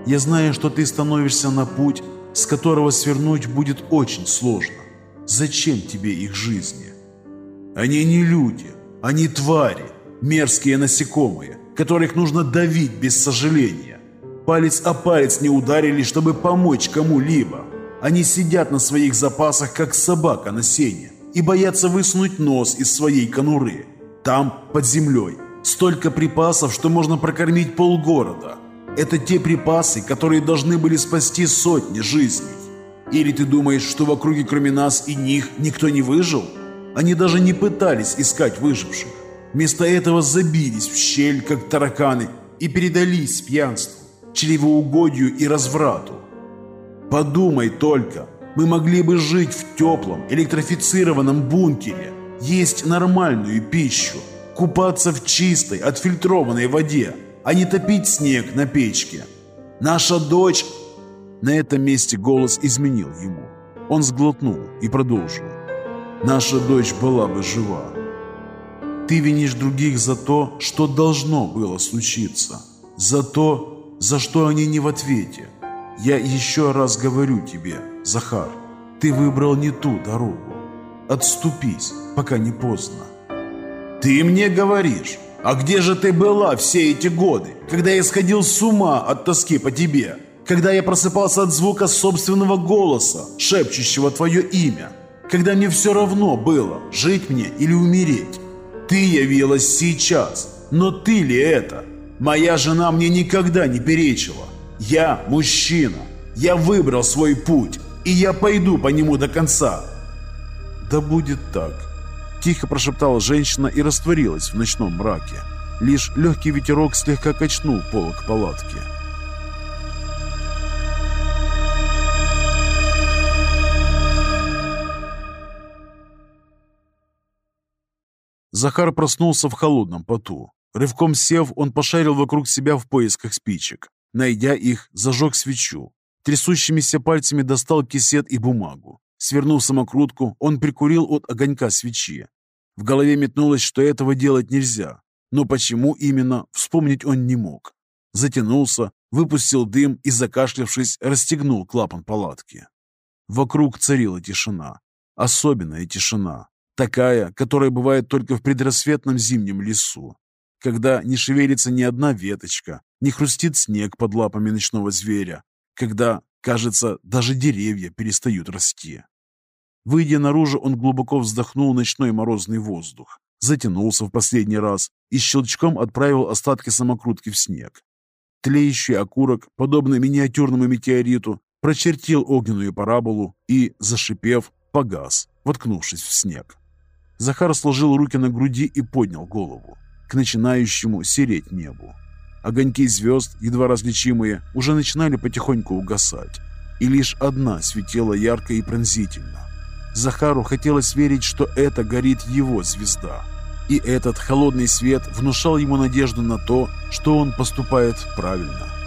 Я знаю, что ты становишься на путь, с которого свернуть будет очень сложно. Зачем тебе их жизни? Они не люди, они твари, мерзкие насекомые, которых нужно давить без сожаления. Палец о палец не ударили, чтобы помочь кому-либо. Они сидят на своих запасах, как собака на сене, и боятся высунуть нос из своей конуры. Там, под землей, Столько припасов, что можно прокормить полгорода. Это те припасы, которые должны были спасти сотни жизней. Или ты думаешь, что в округе кроме нас и них никто не выжил? Они даже не пытались искать выживших. Вместо этого забились в щель, как тараканы, и передались пьянству, чревоугодию и разврату. Подумай только, мы могли бы жить в теплом, электрифицированном бункере, есть нормальную пищу, купаться в чистой, отфильтрованной воде, а не топить снег на печке. Наша дочь...» На этом месте голос изменил ему. Он сглотнул и продолжил. «Наша дочь была бы жива. Ты винишь других за то, что должно было случиться. За то, за что они не в ответе. Я еще раз говорю тебе, Захар, ты выбрал не ту дорогу. Отступись, пока не поздно. «Ты мне говоришь, а где же ты была все эти годы, когда я сходил с ума от тоски по тебе? Когда я просыпался от звука собственного голоса, шепчущего твое имя? Когда мне все равно было, жить мне или умереть? Ты явилась сейчас, но ты ли это? Моя жена мне никогда не перечила. Я мужчина, я выбрал свой путь, и я пойду по нему до конца». «Да будет так», Тихо прошептала женщина и растворилась в ночном мраке. Лишь легкий ветерок слегка качнул полок палатки. Захар проснулся в холодном поту. Рывком сев, он пошарил вокруг себя в поисках спичек. Найдя их, зажег свечу. Трясущимися пальцами достал кисет и бумагу. Свернув самокрутку, он прикурил от огонька свечи. В голове метнулось, что этого делать нельзя. Но почему именно, вспомнить он не мог. Затянулся, выпустил дым и, закашлявшись, расстегнул клапан палатки. Вокруг царила тишина. Особенная тишина. Такая, которая бывает только в предрассветном зимнем лесу. Когда не шевелится ни одна веточка, не хрустит снег под лапами ночного зверя. Когда, кажется, даже деревья перестают расти. Выйдя наружу, он глубоко вздохнул ночной морозный воздух, затянулся в последний раз и щелчком отправил остатки самокрутки в снег. Тлеющий окурок, подобный миниатюрному метеориту, прочертил огненную параболу и, зашипев, погас, воткнувшись в снег. Захар сложил руки на груди и поднял голову к начинающему сереть небу. Огоньки звезд, едва различимые, уже начинали потихоньку угасать, и лишь одна светила ярко и пронзительно. Захару хотелось верить, что это горит его звезда. И этот холодный свет внушал ему надежду на то, что он поступает правильно.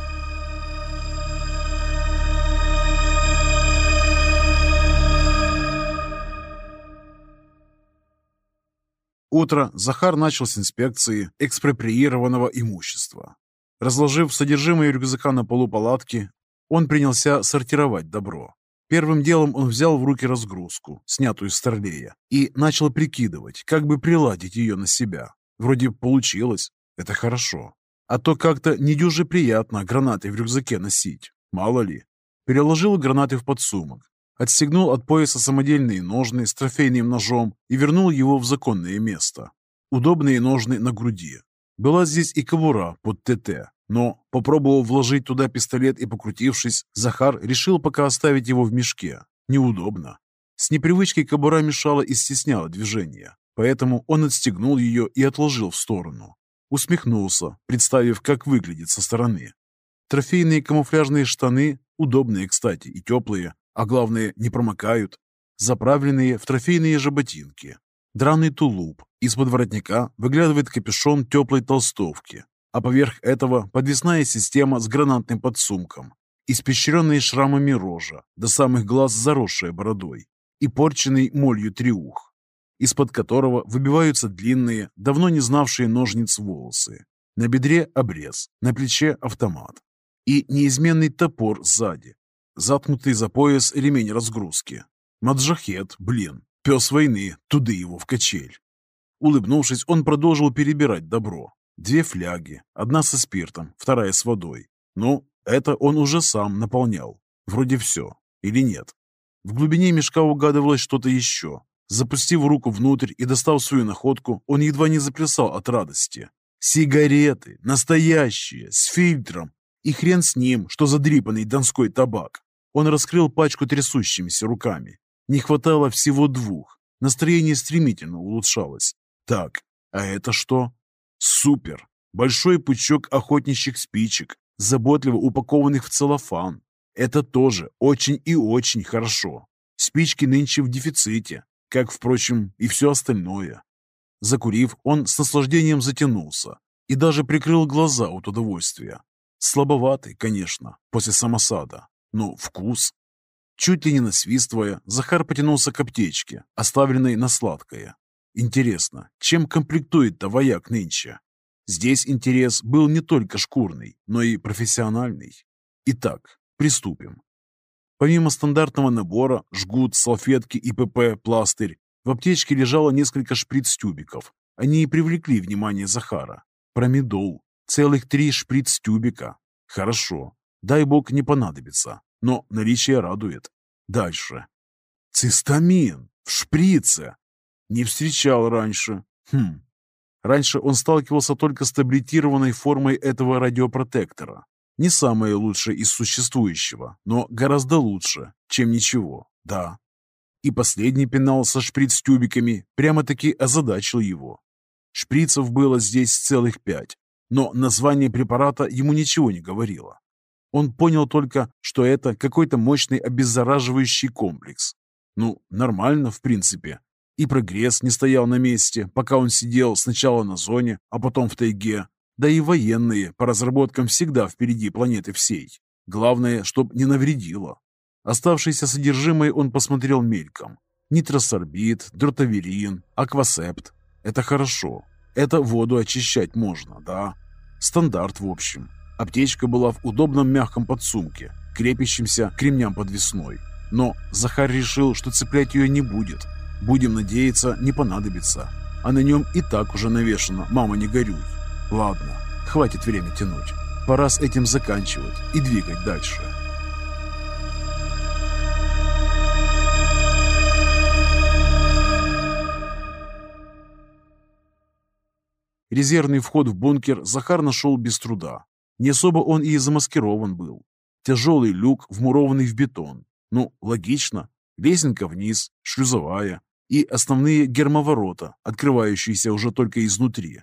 Утро Захар начал с инспекции экспроприированного имущества. Разложив содержимое рюкзака на полу палатки, он принялся сортировать добро. Первым делом он взял в руки разгрузку, снятую с Старлея, и начал прикидывать, как бы приладить ее на себя. Вроде получилось, это хорошо. А то как-то недюже приятно гранаты в рюкзаке носить, мало ли. Переложил гранаты в подсумок, отстегнул от пояса самодельные ножны с трофейным ножом и вернул его в законное место. Удобные ножны на груди. Была здесь и кобура под ТТ, но, попробовав вложить туда пистолет и покрутившись, Захар решил пока оставить его в мешке. Неудобно. С непривычки кобура мешала и стесняла движение, поэтому он отстегнул ее и отложил в сторону. Усмехнулся, представив, как выглядит со стороны. Трофейные камуфляжные штаны, удобные, кстати, и теплые, а главное, не промокают, заправленные в трофейные же ботинки. Драный тулуп, из-под воротника выглядывает капюшон теплой толстовки, а поверх этого подвесная система с гранатным подсумком, испещренные шрамами рожа, до самых глаз заросшая бородой и порченный молью триух, из-под которого выбиваются длинные, давно не знавшие ножниц волосы. На бедре обрез, на плече автомат и неизменный топор сзади, заткнутый за пояс ремень разгрузки. Маджахет, блин, пес войны, туды его в качель. Улыбнувшись, он продолжил перебирать добро, Две фляги, одна со спиртом, вторая с водой. Ну, это он уже сам наполнял. Вроде все. Или нет? В глубине мешка угадывалось что-то еще. Запустив руку внутрь и достав свою находку, он едва не заплясал от радости. Сигареты, настоящие, с фильтром. И хрен с ним, что задрипанный донской табак. Он раскрыл пачку трясущимися руками. Не хватало всего двух. Настроение стремительно улучшалось. Так, а это что? Супер! Большой пучок охотничьих спичек, заботливо упакованных в целлофан. Это тоже очень и очень хорошо. Спички нынче в дефиците, как, впрочем, и все остальное. Закурив, он с наслаждением затянулся и даже прикрыл глаза от удовольствия. Слабоватый, конечно, после самосада, но вкус. Чуть ли не насвистывая, Захар потянулся к аптечке, оставленной на сладкое. Интересно, чем комплектует-то вояк нынче? Здесь интерес был не только шкурный, но и профессиональный. Итак, приступим. Помимо стандартного набора, жгут, салфетки, ИПП, пластырь, в аптечке лежало несколько шприц-тюбиков. Они и привлекли внимание Захара. Промедол. Целых три шприц-тюбика. Хорошо. Дай бог не понадобится. Но наличие радует. Дальше. Цистамин. В шприце. Не встречал раньше. Хм. Раньше он сталкивался только с таблетированной формой этого радиопротектора. Не самое лучшее из существующего, но гораздо лучше, чем ничего, да. И последний пенал со шприц-тюбиками прямо-таки озадачил его. Шприцев было здесь целых пять, но название препарата ему ничего не говорило. Он понял только, что это какой-то мощный обеззараживающий комплекс. Ну, нормально, в принципе. И прогресс не стоял на месте, пока он сидел сначала на зоне, а потом в тайге. Да и военные по разработкам всегда впереди планеты всей. Главное, чтоб не навредило. Оставшееся содержимое он посмотрел мельком. Нитросорбит, дротаверин, аквасепт. Это хорошо. Это воду очищать можно, да? Стандарт, в общем. Аптечка была в удобном мягком подсумке, крепящемся к ремням подвесной. Но Захар решил, что цеплять ее не будет, Будем надеяться, не понадобится. А на нем и так уже навешано «Мама, не горюй». Ладно, хватит время тянуть. Пора с этим заканчивать и двигать дальше. Резервный вход в бункер Захар нашел без труда. Не особо он и замаскирован был. Тяжелый люк, вмурованный в бетон. Ну, логично. Лесенка вниз, шлюзовая и основные гермоворота, открывающиеся уже только изнутри.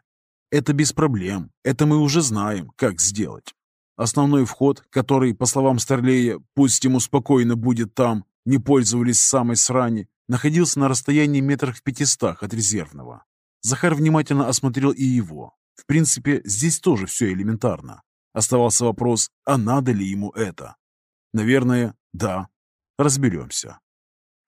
Это без проблем, это мы уже знаем, как сделать. Основной вход, который, по словам Старлея, пусть ему спокойно будет там, не пользовались самой срани, находился на расстоянии метрах в пятистах от резервного. Захар внимательно осмотрел и его. В принципе, здесь тоже все элементарно. Оставался вопрос, а надо ли ему это? Наверное, да. Разберемся.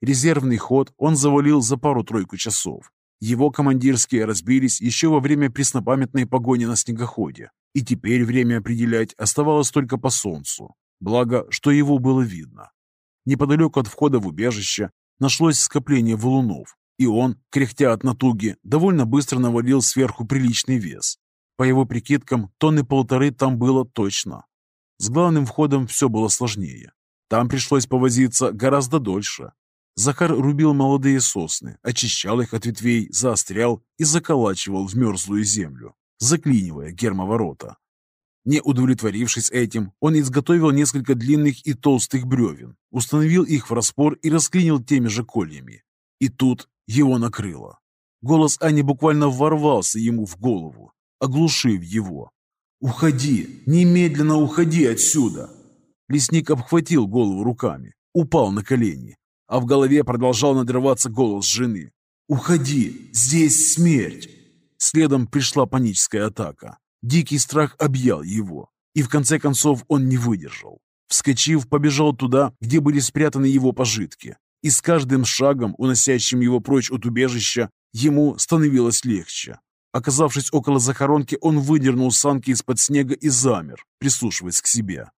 Резервный ход он завалил за пару-тройку часов. Его командирские разбились еще во время преснопамятной погони на снегоходе, и теперь время определять оставалось только по солнцу. Благо, что его было видно. Неподалеку от входа в убежище нашлось скопление валунов, и он, кряхтя от натуги, довольно быстро навалил сверху приличный вес. По его прикидкам, тонны полторы там было точно. С главным входом все было сложнее. Там пришлось повозиться гораздо дольше. Захар рубил молодые сосны, очищал их от ветвей, заострял и заколачивал в мерзлую землю, заклинивая гермоворота. Не удовлетворившись этим, он изготовил несколько длинных и толстых бревен, установил их в распор и расклинил теми же кольями. И тут его накрыло. Голос Ани буквально ворвался ему в голову, оглушив его. «Уходи! Немедленно уходи отсюда!» Лесник обхватил голову руками, упал на колени, а в голове продолжал надрываться голос жены. «Уходи! Здесь смерть!» Следом пришла паническая атака. Дикий страх объял его, и в конце концов он не выдержал. Вскочив, побежал туда, где были спрятаны его пожитки, и с каждым шагом, уносящим его прочь от убежища, ему становилось легче. Оказавшись около захоронки, он выдернул санки из-под снега и замер, прислушиваясь к себе.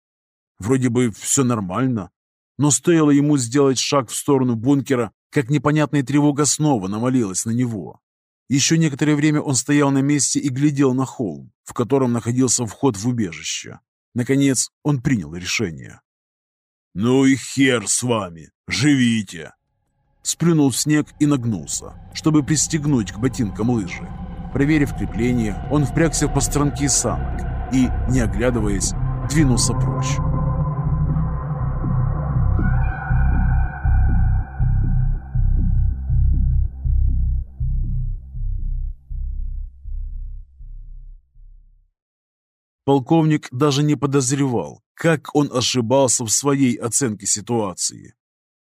Вроде бы все нормально, но стоило ему сделать шаг в сторону бункера, как непонятная тревога снова навалилась на него. Еще некоторое время он стоял на месте и глядел на холм, в котором находился вход в убежище. Наконец он принял решение. «Ну и хер с вами! Живите!» Сплюнул в снег и нагнулся, чтобы пристегнуть к ботинкам лыжи. Проверив крепление, он впрягся в постранки санок и, не оглядываясь, двинулся прочь. Полковник даже не подозревал, как он ошибался в своей оценке ситуации.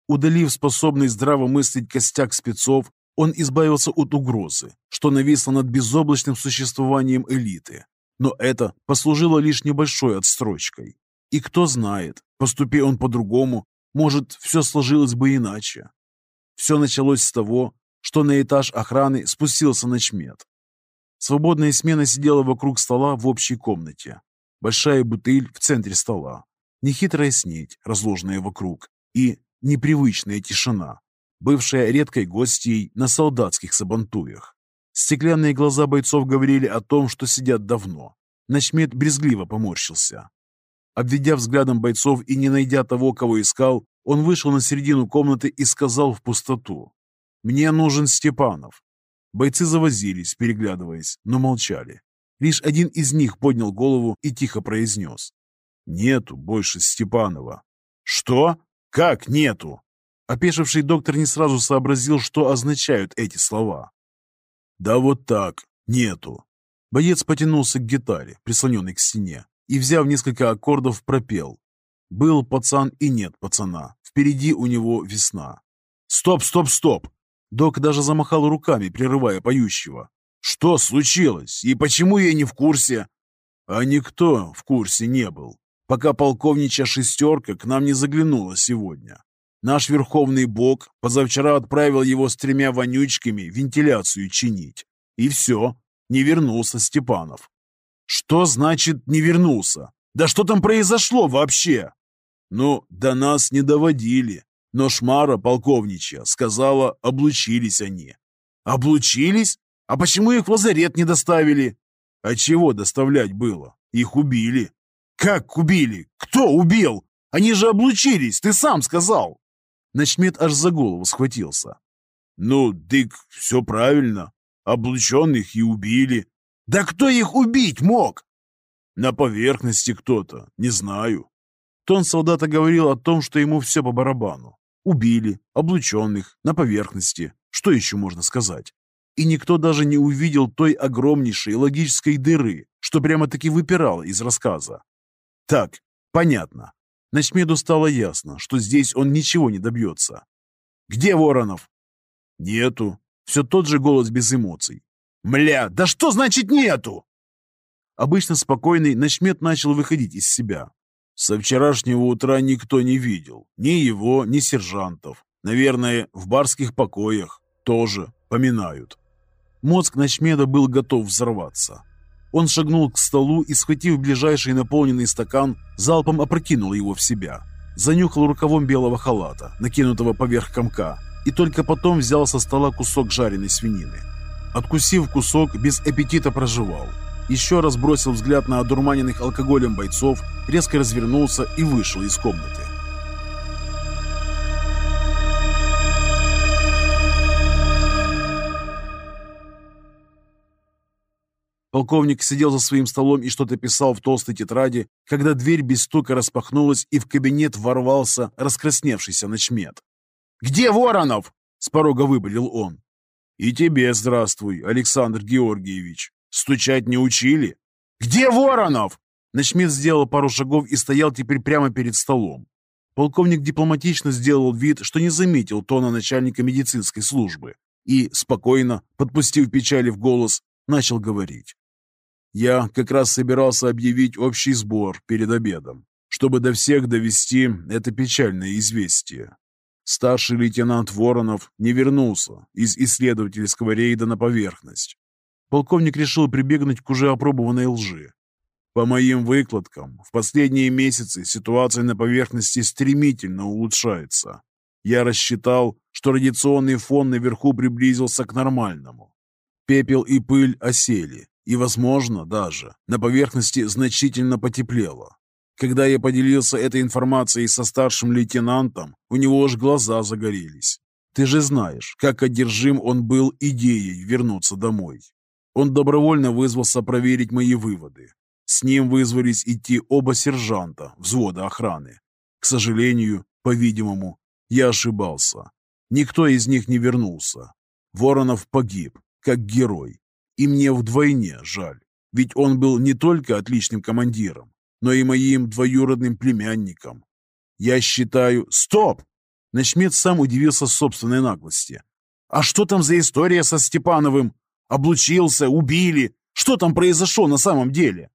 Удалив способный здраво мыслить костяк спецов, он избавился от угрозы, что нависло над безоблачным существованием элиты. Но это послужило лишь небольшой отстрочкой. И кто знает, поступи он по-другому, может, все сложилось бы иначе. Все началось с того, что на этаж охраны спустился ночмед. Свободная смена сидела вокруг стола в общей комнате. Большая бутыль в центре стола, нехитрая снедь, разложенная вокруг, и непривычная тишина, бывшая редкой гостьей на солдатских сабантуях. Стеклянные глаза бойцов говорили о том, что сидят давно. Начмет брезгливо поморщился. Обведя взглядом бойцов и не найдя того, кого искал, он вышел на середину комнаты и сказал в пустоту. «Мне нужен Степанов. Бойцы завозились, переглядываясь, но молчали. Лишь один из них поднял голову и тихо произнес. «Нету больше Степанова». «Что? Как нету?» Опешивший доктор не сразу сообразил, что означают эти слова. «Да вот так, нету». Боец потянулся к гитаре, прислоненной к стене, и, взяв несколько аккордов, пропел. Был пацан и нет пацана. Впереди у него весна. «Стоп, стоп, стоп! Док даже замахал руками, прерывая поющего. «Что случилось? И почему я не в курсе?» А никто в курсе не был, пока полковничья шестерка к нам не заглянула сегодня. Наш верховный бог позавчера отправил его с тремя вонючками вентиляцию чинить. И все, не вернулся Степанов. Что значит «не вернулся»? Да что там произошло вообще? Ну, до нас не доводили. Но Шмара полковничья сказала, облучились они. Облучились? А почему их в лазарет не доставили? А чего доставлять было? Их убили. Как убили? Кто убил? Они же облучились, ты сам сказал. Начмет аж за голову схватился. Ну, дык, все правильно. Облученных и убили. Да кто их убить мог? На поверхности кто-то, не знаю. Тон солдата говорил о том, что ему все по барабану. Убили, облученных, на поверхности. Что еще можно сказать? И никто даже не увидел той огромнейшей логической дыры, что прямо-таки выпирало из рассказа. Так, понятно. Начмеду стало ясно, что здесь он ничего не добьется. «Где Воронов?» «Нету». Все тот же голос без эмоций. «Мля, да что значит нету?» Обычно спокойный Начмед начал выходить из себя. Со вчерашнего утра никто не видел. Ни его, ни сержантов. Наверное, в барских покоях тоже поминают. Мозг Начмеда был готов взорваться. Он шагнул к столу и, схватив ближайший наполненный стакан, залпом опрокинул его в себя. Занюхал рукавом белого халата, накинутого поверх комка, и только потом взял со стола кусок жареной свинины. Откусив кусок, без аппетита проживал еще раз бросил взгляд на одурманенных алкоголем бойцов, резко развернулся и вышел из комнаты. Полковник сидел за своим столом и что-то писал в толстой тетради, когда дверь без стука распахнулась, и в кабинет ворвался раскрасневшийся ночмед. «Где Воронов?» — с порога выпалил он. «И тебе здравствуй, Александр Георгиевич», Стучать не учили? Где Воронов? Начмет сделал пару шагов и стоял теперь прямо перед столом. Полковник дипломатично сделал вид, что не заметил тона начальника медицинской службы и, спокойно, подпустив печали в голос, начал говорить. «Я как раз собирался объявить общий сбор перед обедом, чтобы до всех довести это печальное известие. Старший лейтенант Воронов не вернулся из исследовательского рейда на поверхность полковник решил прибегнуть к уже опробованной лжи. По моим выкладкам, в последние месяцы ситуация на поверхности стремительно улучшается. Я рассчитал, что радиационный фон наверху приблизился к нормальному. Пепел и пыль осели, и, возможно, даже на поверхности значительно потеплело. Когда я поделился этой информацией со старшим лейтенантом, у него аж глаза загорелись. Ты же знаешь, как одержим он был идеей вернуться домой. Он добровольно вызвался проверить мои выводы. С ним вызвались идти оба сержанта взвода охраны. К сожалению, по-видимому, я ошибался. Никто из них не вернулся. Воронов погиб, как герой. И мне вдвойне жаль, ведь он был не только отличным командиром, но и моим двоюродным племянником. Я считаю... Стоп! Начмет сам удивился собственной наглости. А что там за история со Степановым? Облучился, убили. Что там произошло на самом деле?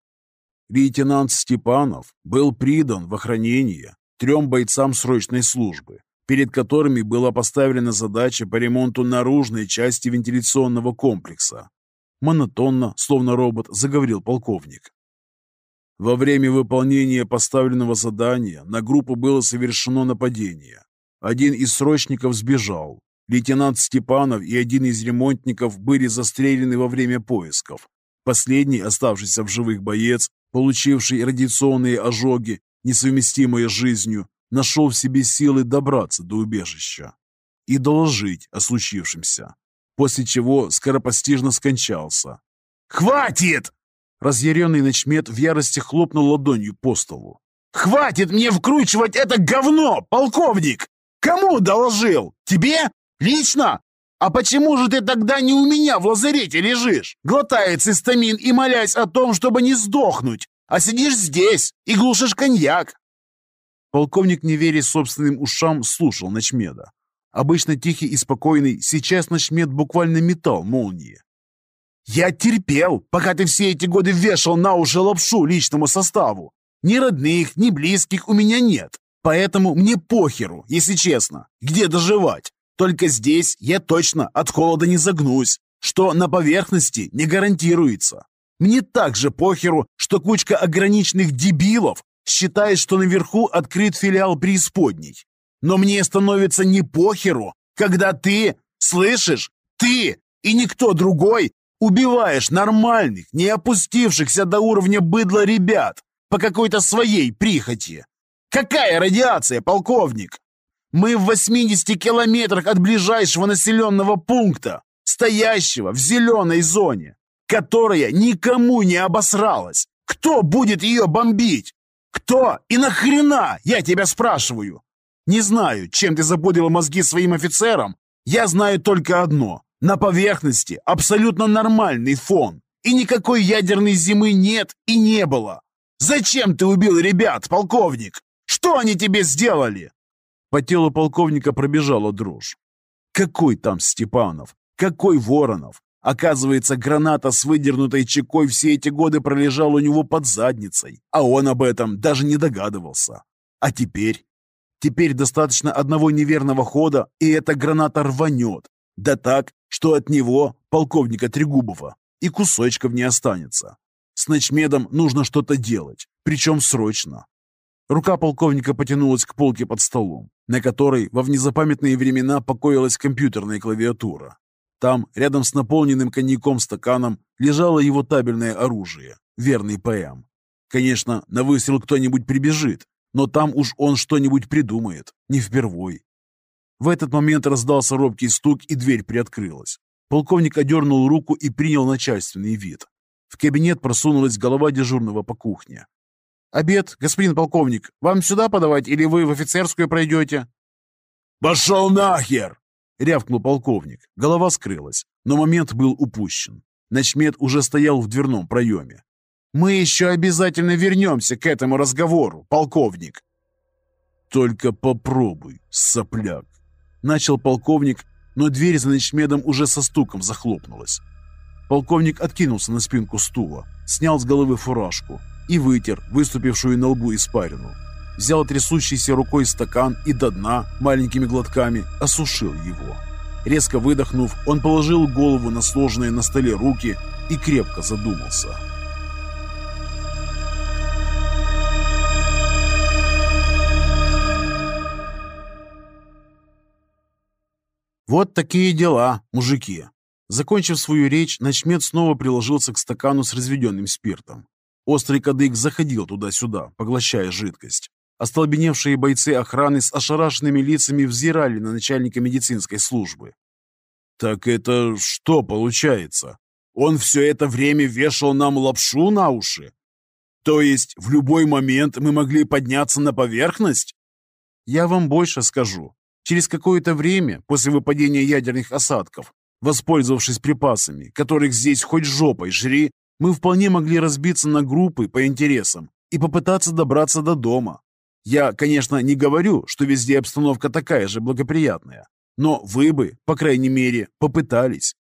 Лейтенант Степанов был придан в охранение трем бойцам срочной службы, перед которыми была поставлена задача по ремонту наружной части вентиляционного комплекса. Монотонно, словно робот, заговорил полковник. Во время выполнения поставленного задания на группу было совершено нападение. Один из срочников сбежал, Лейтенант Степанов и один из ремонтников были застрелены во время поисков. Последний, оставшийся в живых боец, получивший радиационные ожоги, несовместимые с жизнью, нашел в себе силы добраться до убежища и доложить о случившемся, после чего скоропостижно скончался. «Хватит!» Разъяренный ночмед в ярости хлопнул ладонью по столу. «Хватит мне вкручивать это говно, полковник! Кому доложил? Тебе? Лично? А почему же ты тогда не у меня в лазарете лежишь, глотая цистамин и молясь о том, чтобы не сдохнуть, а сидишь здесь и глушишь коньяк?» Полковник, не веря собственным ушам, слушал Ночмеда. Обычно тихий и спокойный, сейчас Ночмед буквально метал молнии. «Я терпел, пока ты все эти годы вешал на уши лапшу личному составу. Ни родных, ни близких у меня нет, поэтому мне похеру, если честно, где доживать. Только здесь я точно от холода не загнусь, что на поверхности не гарантируется. Мне также похеру, что кучка ограниченных дебилов считает, что наверху открыт филиал преисподней. Но мне становится не похеру, когда ты, слышишь, ты и никто другой убиваешь нормальных, не опустившихся до уровня быдла ребят по какой-то своей прихоти. Какая радиация, полковник? Мы в 80 километрах от ближайшего населенного пункта, стоящего в зеленой зоне, которая никому не обосралась. Кто будет ее бомбить? Кто и нахрена, я тебя спрашиваю? Не знаю, чем ты запудрил мозги своим офицерам. Я знаю только одно. На поверхности абсолютно нормальный фон. И никакой ядерной зимы нет и не было. Зачем ты убил ребят, полковник? Что они тебе сделали?» По телу полковника пробежала дрожь. Какой там Степанов? Какой Воронов? Оказывается, граната с выдернутой чекой все эти годы пролежала у него под задницей, а он об этом даже не догадывался. А теперь? Теперь достаточно одного неверного хода, и эта граната рванет. Да так, что от него, полковника Трегубова, и кусочков не останется. С ночмедом нужно что-то делать, причем срочно. Рука полковника потянулась к полке под столом, на которой во внезапамятные времена покоилась компьютерная клавиатура. Там, рядом с наполненным коньяком стаканом, лежало его табельное оружие, верный ПМ. Конечно, на выстрел кто-нибудь прибежит, но там уж он что-нибудь придумает, не впервой. В этот момент раздался робкий стук, и дверь приоткрылась. Полковник одернул руку и принял начальственный вид. В кабинет просунулась голова дежурного по кухне. «Обед, господин полковник, вам сюда подавать или вы в офицерскую пройдете?» «Пошел нахер!» — рявкнул полковник. Голова скрылась, но момент был упущен. Начмет уже стоял в дверном проеме. «Мы еще обязательно вернемся к этому разговору, полковник!» «Только попробуй, сопляк!» Начал полковник, но дверь за ночмедом уже со стуком захлопнулась. Полковник откинулся на спинку стула, снял с головы фуражку и вытер выступившую на лбу испарину. Взял трясущейся рукой стакан и до дна маленькими глотками осушил его. Резко выдохнув, он положил голову на сложенные на столе руки и крепко задумался. Вот такие дела, мужики. Закончив свою речь, начмет снова приложился к стакану с разведенным спиртом. Острый кадык заходил туда-сюда, поглощая жидкость. Остолбеневшие бойцы охраны с ошарашенными лицами взирали на начальника медицинской службы. «Так это что получается? Он все это время вешал нам лапшу на уши? То есть в любой момент мы могли подняться на поверхность?» «Я вам больше скажу. Через какое-то время, после выпадения ядерных осадков, Воспользовавшись припасами, которых здесь хоть жопой жри, мы вполне могли разбиться на группы по интересам и попытаться добраться до дома. Я, конечно, не говорю, что везде обстановка такая же благоприятная, но вы бы, по крайней мере, попытались.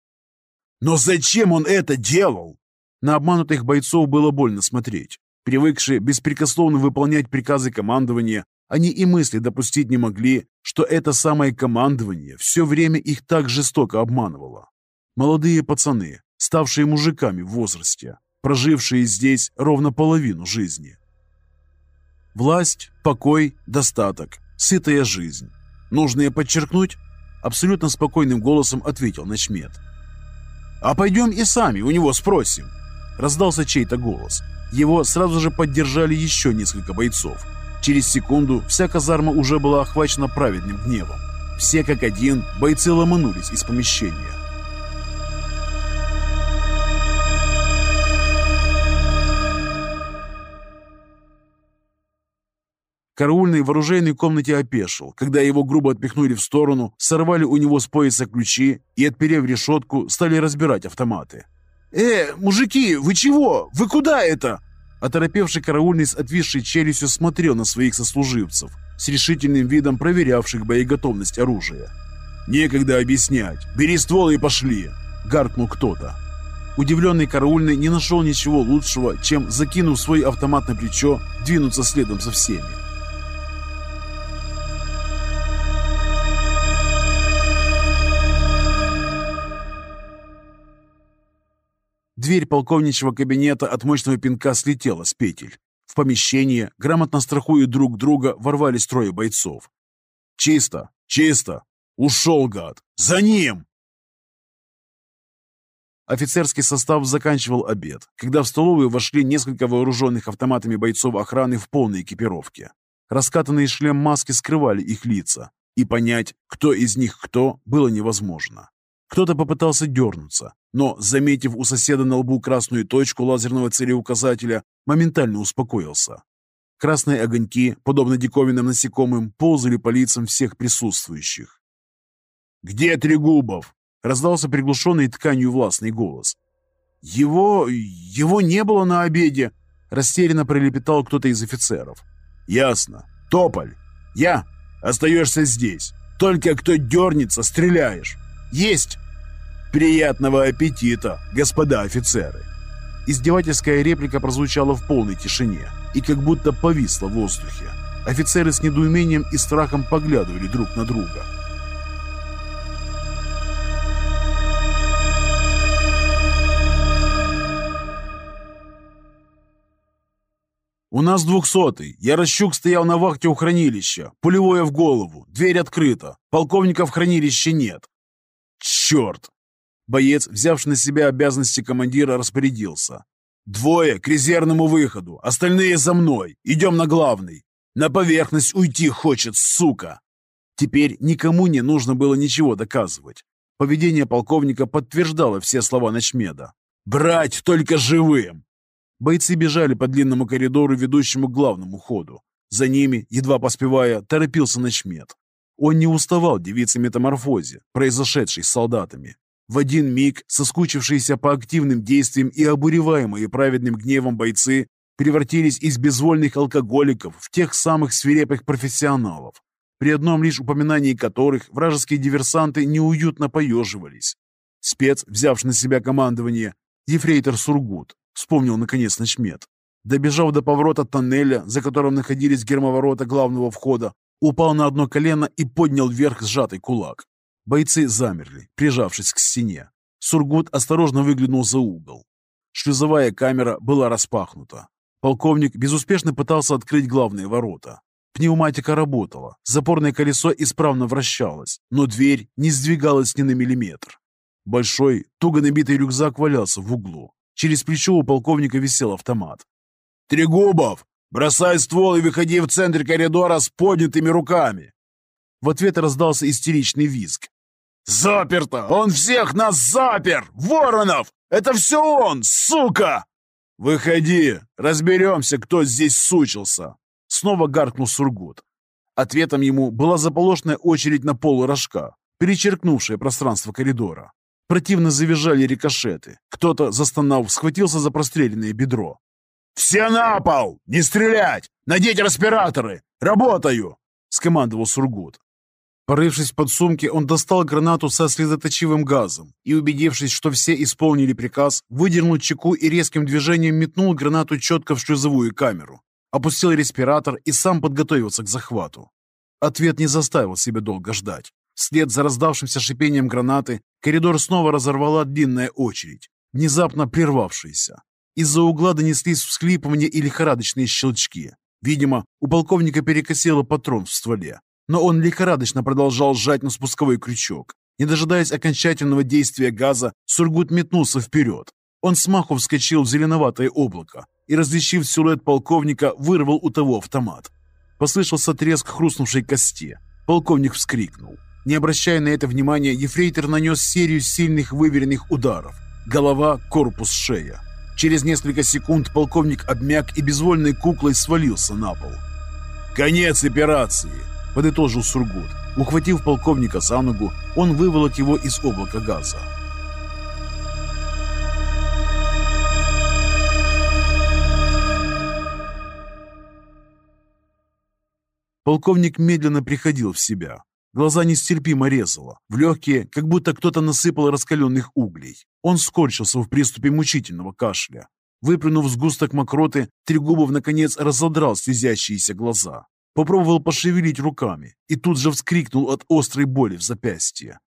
Но зачем он это делал? На обманутых бойцов было больно смотреть. Привыкшие беспрекословно выполнять приказы командования, они и мысли допустить не могли, что это самое командование все время их так жестоко обманывало. Молодые пацаны, ставшие мужиками в возрасте, прожившие здесь ровно половину жизни. Власть, покой, достаток, сытая жизнь. Нужно и подчеркнуть? Абсолютно спокойным голосом ответил Начмет. «А пойдем и сами у него спросим», — раздался чей-то голос. Его сразу же поддержали еще несколько бойцов. Через секунду вся казарма уже была охвачена праведным гневом. Все как один бойцы ломанулись из помещения. Караульный в оружейной комнате опешил, когда его грубо отпихнули в сторону, сорвали у него с пояса ключи и, отперев решетку, стали разбирать автоматы. «Э, мужики, вы чего? Вы куда это?» Оторопевший караульный с отвисшей челюстью смотрел на своих сослуживцев, с решительным видом проверявших боеготовность оружия. «Некогда объяснять. Бери ствол и пошли!» — гаркнул кто-то. Удивленный караульный не нашел ничего лучшего, чем, закинув свой автомат на плечо, двинуться следом за всеми. Дверь полковничьего кабинета от мощного пинка слетела с петель. В помещение, грамотно страхуя друг друга, ворвались трое бойцов. «Чисто! Чисто! Ушел, гад! За ним!» Офицерский состав заканчивал обед, когда в столовую вошли несколько вооруженных автоматами бойцов охраны в полной экипировке. Раскатанные шлем маски скрывали их лица, и понять, кто из них кто, было невозможно. Кто-то попытался дернуться, но, заметив у соседа на лбу красную точку лазерного целеуказателя, моментально успокоился. Красные огоньки, подобно диковинным насекомым, ползали по лицам всех присутствующих. «Где Трегубов?» — раздался приглушенный тканью властный голос. «Его... его не было на обеде!» — растерянно пролепетал кто-то из офицеров. «Ясно. Тополь. Я. Остаешься здесь. Только кто дернется, стреляешь. Есть!» «Приятного аппетита, господа офицеры!» Издевательская реплика прозвучала в полной тишине и как будто повисла в воздухе. Офицеры с недоумением и страхом поглядывали друг на друга. «У нас двухсотый. Ярощук стоял на вахте у хранилища. Пулевое в голову. Дверь открыта. Полковника в хранилище нет». «Черт!» Боец, взявший на себя обязанности командира, распорядился. «Двое к резервному выходу. Остальные за мной. Идем на главный. На поверхность уйти хочет, сука!» Теперь никому не нужно было ничего доказывать. Поведение полковника подтверждало все слова Ночмеда. «Брать только живым!» Бойцы бежали по длинному коридору, ведущему к главному ходу. За ними, едва поспевая, торопился ночмед. Он не уставал девиться метаморфозе, произошедшей с солдатами. В один миг соскучившиеся по активным действиям и обуреваемые праведным гневом бойцы превратились из безвольных алкоголиков в тех самых свирепых профессионалов, при одном лишь упоминании которых вражеские диверсанты неуютно поеживались. Спец, взявший на себя командование, ефрейтор Сургут, Вспомнил, наконец, Ночмед. Добежав до поворота тоннеля, за которым находились гермоворота главного входа, упал на одно колено и поднял вверх сжатый кулак. Бойцы замерли, прижавшись к стене. Сургут осторожно выглянул за угол. Шлюзовая камера была распахнута. Полковник безуспешно пытался открыть главные ворота. Пневматика работала, запорное колесо исправно вращалось, но дверь не сдвигалась ни на миллиметр. Большой, туго набитый рюкзак валялся в углу. Через плечо у полковника висел автомат. «Трегубов, бросай ствол и выходи в центр коридора с поднятыми руками!» В ответ раздался истеричный визг. «Заперто! Он всех нас запер! Воронов! Это все он, сука!» «Выходи! Разберемся, кто здесь сучился!» Снова гаркнул Сургут. Ответом ему была заполошная очередь на полурожка, перечеркнувшая пространство коридора. Противно завизжали рикошеты. Кто-то, застонав, схватился за простреленное бедро. «Все на пол! Не стрелять! Надеть респираторы! Работаю!» — скомандовал Сургут. Порывшись под сумки, он достал гранату со слезоточивым газом и, убедившись, что все исполнили приказ, выдернул чеку и резким движением метнул гранату четко в шлюзовую камеру. Опустил респиратор и сам подготовился к захвату. Ответ не заставил себя долго ждать. Вслед за раздавшимся шипением гранаты коридор снова разорвала длинная очередь, внезапно прервавшаяся. Из-за угла донеслись всхлипывания и лихорадочные щелчки. Видимо, у полковника перекосило патрон в стволе, но он лихорадочно продолжал сжать на спусковой крючок. Не дожидаясь окончательного действия газа, Сургут метнулся вперед. Он смаху вскочил в зеленоватое облако и, различив силуэт полковника, вырвал у того автомат. Послышался треск хрустнувшей кости. Полковник вскрикнул. Не обращая на это внимания, ефрейтор нанес серию сильных выверенных ударов. Голова, корпус, шея. Через несколько секунд полковник обмяк и безвольной куклой свалился на пол. «Конец операции!» – подытожил Сургут. Ухватив полковника за ногу, он выволок его из облака газа. Полковник медленно приходил в себя. Глаза нестерпимо резало. В легкие, как будто кто-то насыпал раскаленных углей. Он скорчился в приступе мучительного кашля. Выплюнув сгусток мокроты, Трегубов, наконец, разодрал слезящиеся глаза. Попробовал пошевелить руками и тут же вскрикнул от острой боли в запястье.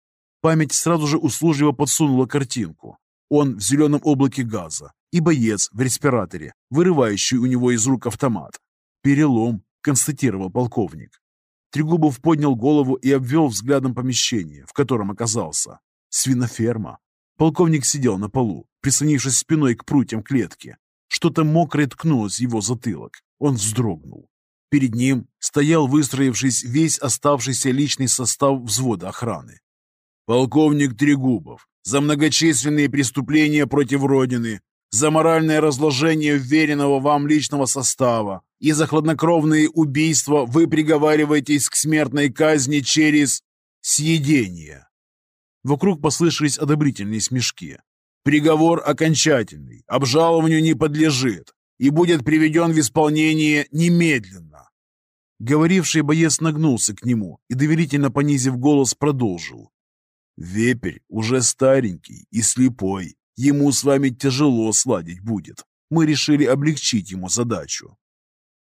Память сразу же услужливо подсунула картинку. Он в зеленом облаке газа и боец в респираторе, вырывающий у него из рук автомат. «Перелом», — констатировал полковник. Трегубов поднял голову и обвел взглядом помещение, в котором оказался. Свиноферма. Полковник сидел на полу, прислонившись спиной к прутьям клетки. Что-то мокрое ткнулось в его затылок. Он вздрогнул. Перед ним стоял, выстроившись, весь оставшийся личный состав взвода охраны. «Полковник Трегубов, за многочисленные преступления против Родины, за моральное разложение вверенного вам личного состава и за хладнокровные убийства вы приговариваетесь к смертной казни через съедение. Вокруг послышались одобрительные смешки. Приговор окончательный, обжалованию не подлежит и будет приведен в исполнение немедленно. Говоривший боец нагнулся к нему и, доверительно понизив голос, продолжил. «Вепрь уже старенький и слепой. Ему с вами тяжело сладить будет. Мы решили облегчить ему задачу.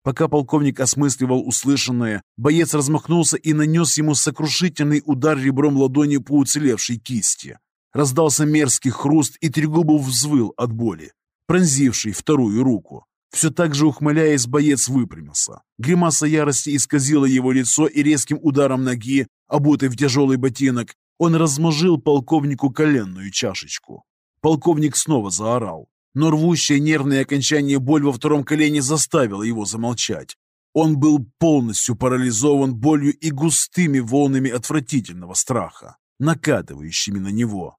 Пока полковник осмысливал услышанное, боец размахнулся и нанес ему сокрушительный удар ребром ладони по уцелевшей кисти. Раздался мерзкий хруст, и Трегубов взвыл от боли, пронзивший вторую руку. Все так же ухмыляясь, боец выпрямился. Гримаса ярости исказила его лицо, и резким ударом ноги, обутый в тяжелый ботинок, он размажил полковнику коленную чашечку. Полковник снова заорал. Но рвущее нервное окончание боль во втором колене заставило его замолчать. Он был полностью парализован болью и густыми волнами отвратительного страха, накатывающими на него.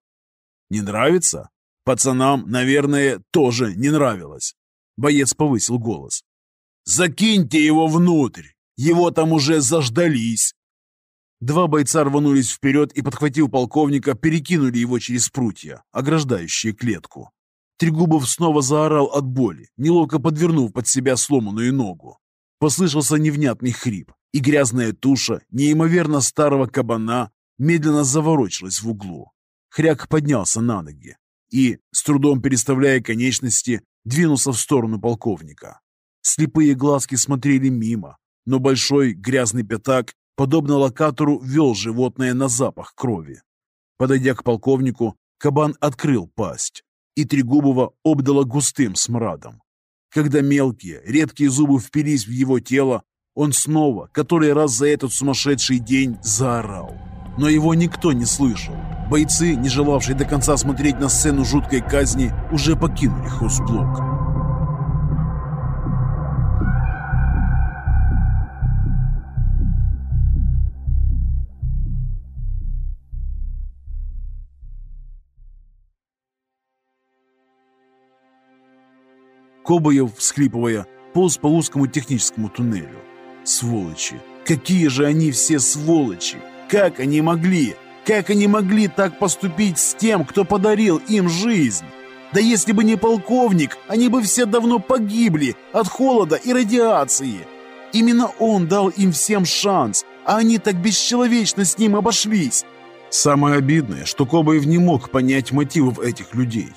«Не нравится? Пацанам, наверное, тоже не нравилось». Боец повысил голос. «Закиньте его внутрь! Его там уже заждались!» Два бойца рванулись вперед и, подхватив полковника, перекинули его через прутья, ограждающие клетку. Трегубов снова заорал от боли, неловко подвернув под себя сломанную ногу. Послышался невнятный хрип, и грязная туша неимоверно старого кабана медленно заворочилась в углу. Хряк поднялся на ноги и, с трудом переставляя конечности, двинулся в сторону полковника. Слепые глазки смотрели мимо, но большой грязный пятак, подобно локатору, вел животное на запах крови. Подойдя к полковнику, кабан открыл пасть, и Трегубова обдала густым смрадом. Когда мелкие, редкие зубы впились в его тело, он снова, который раз за этот сумасшедший день, заорал. Но его никто не слышал. Бойцы, не желавшие до конца смотреть на сцену жуткой казни, уже покинули хозблок. Кобаев, всхлипывая, полз по узкому техническому туннелю. Сволочи! Какие же они все сволочи! Как они могли? Как они могли так поступить с тем, кто подарил им жизнь? Да если бы не полковник, они бы все давно погибли от холода и радиации. Именно он дал им всем шанс, а они так бесчеловечно с ним обошлись. Самое обидное, что Кобаев не мог понять мотивов этих людей.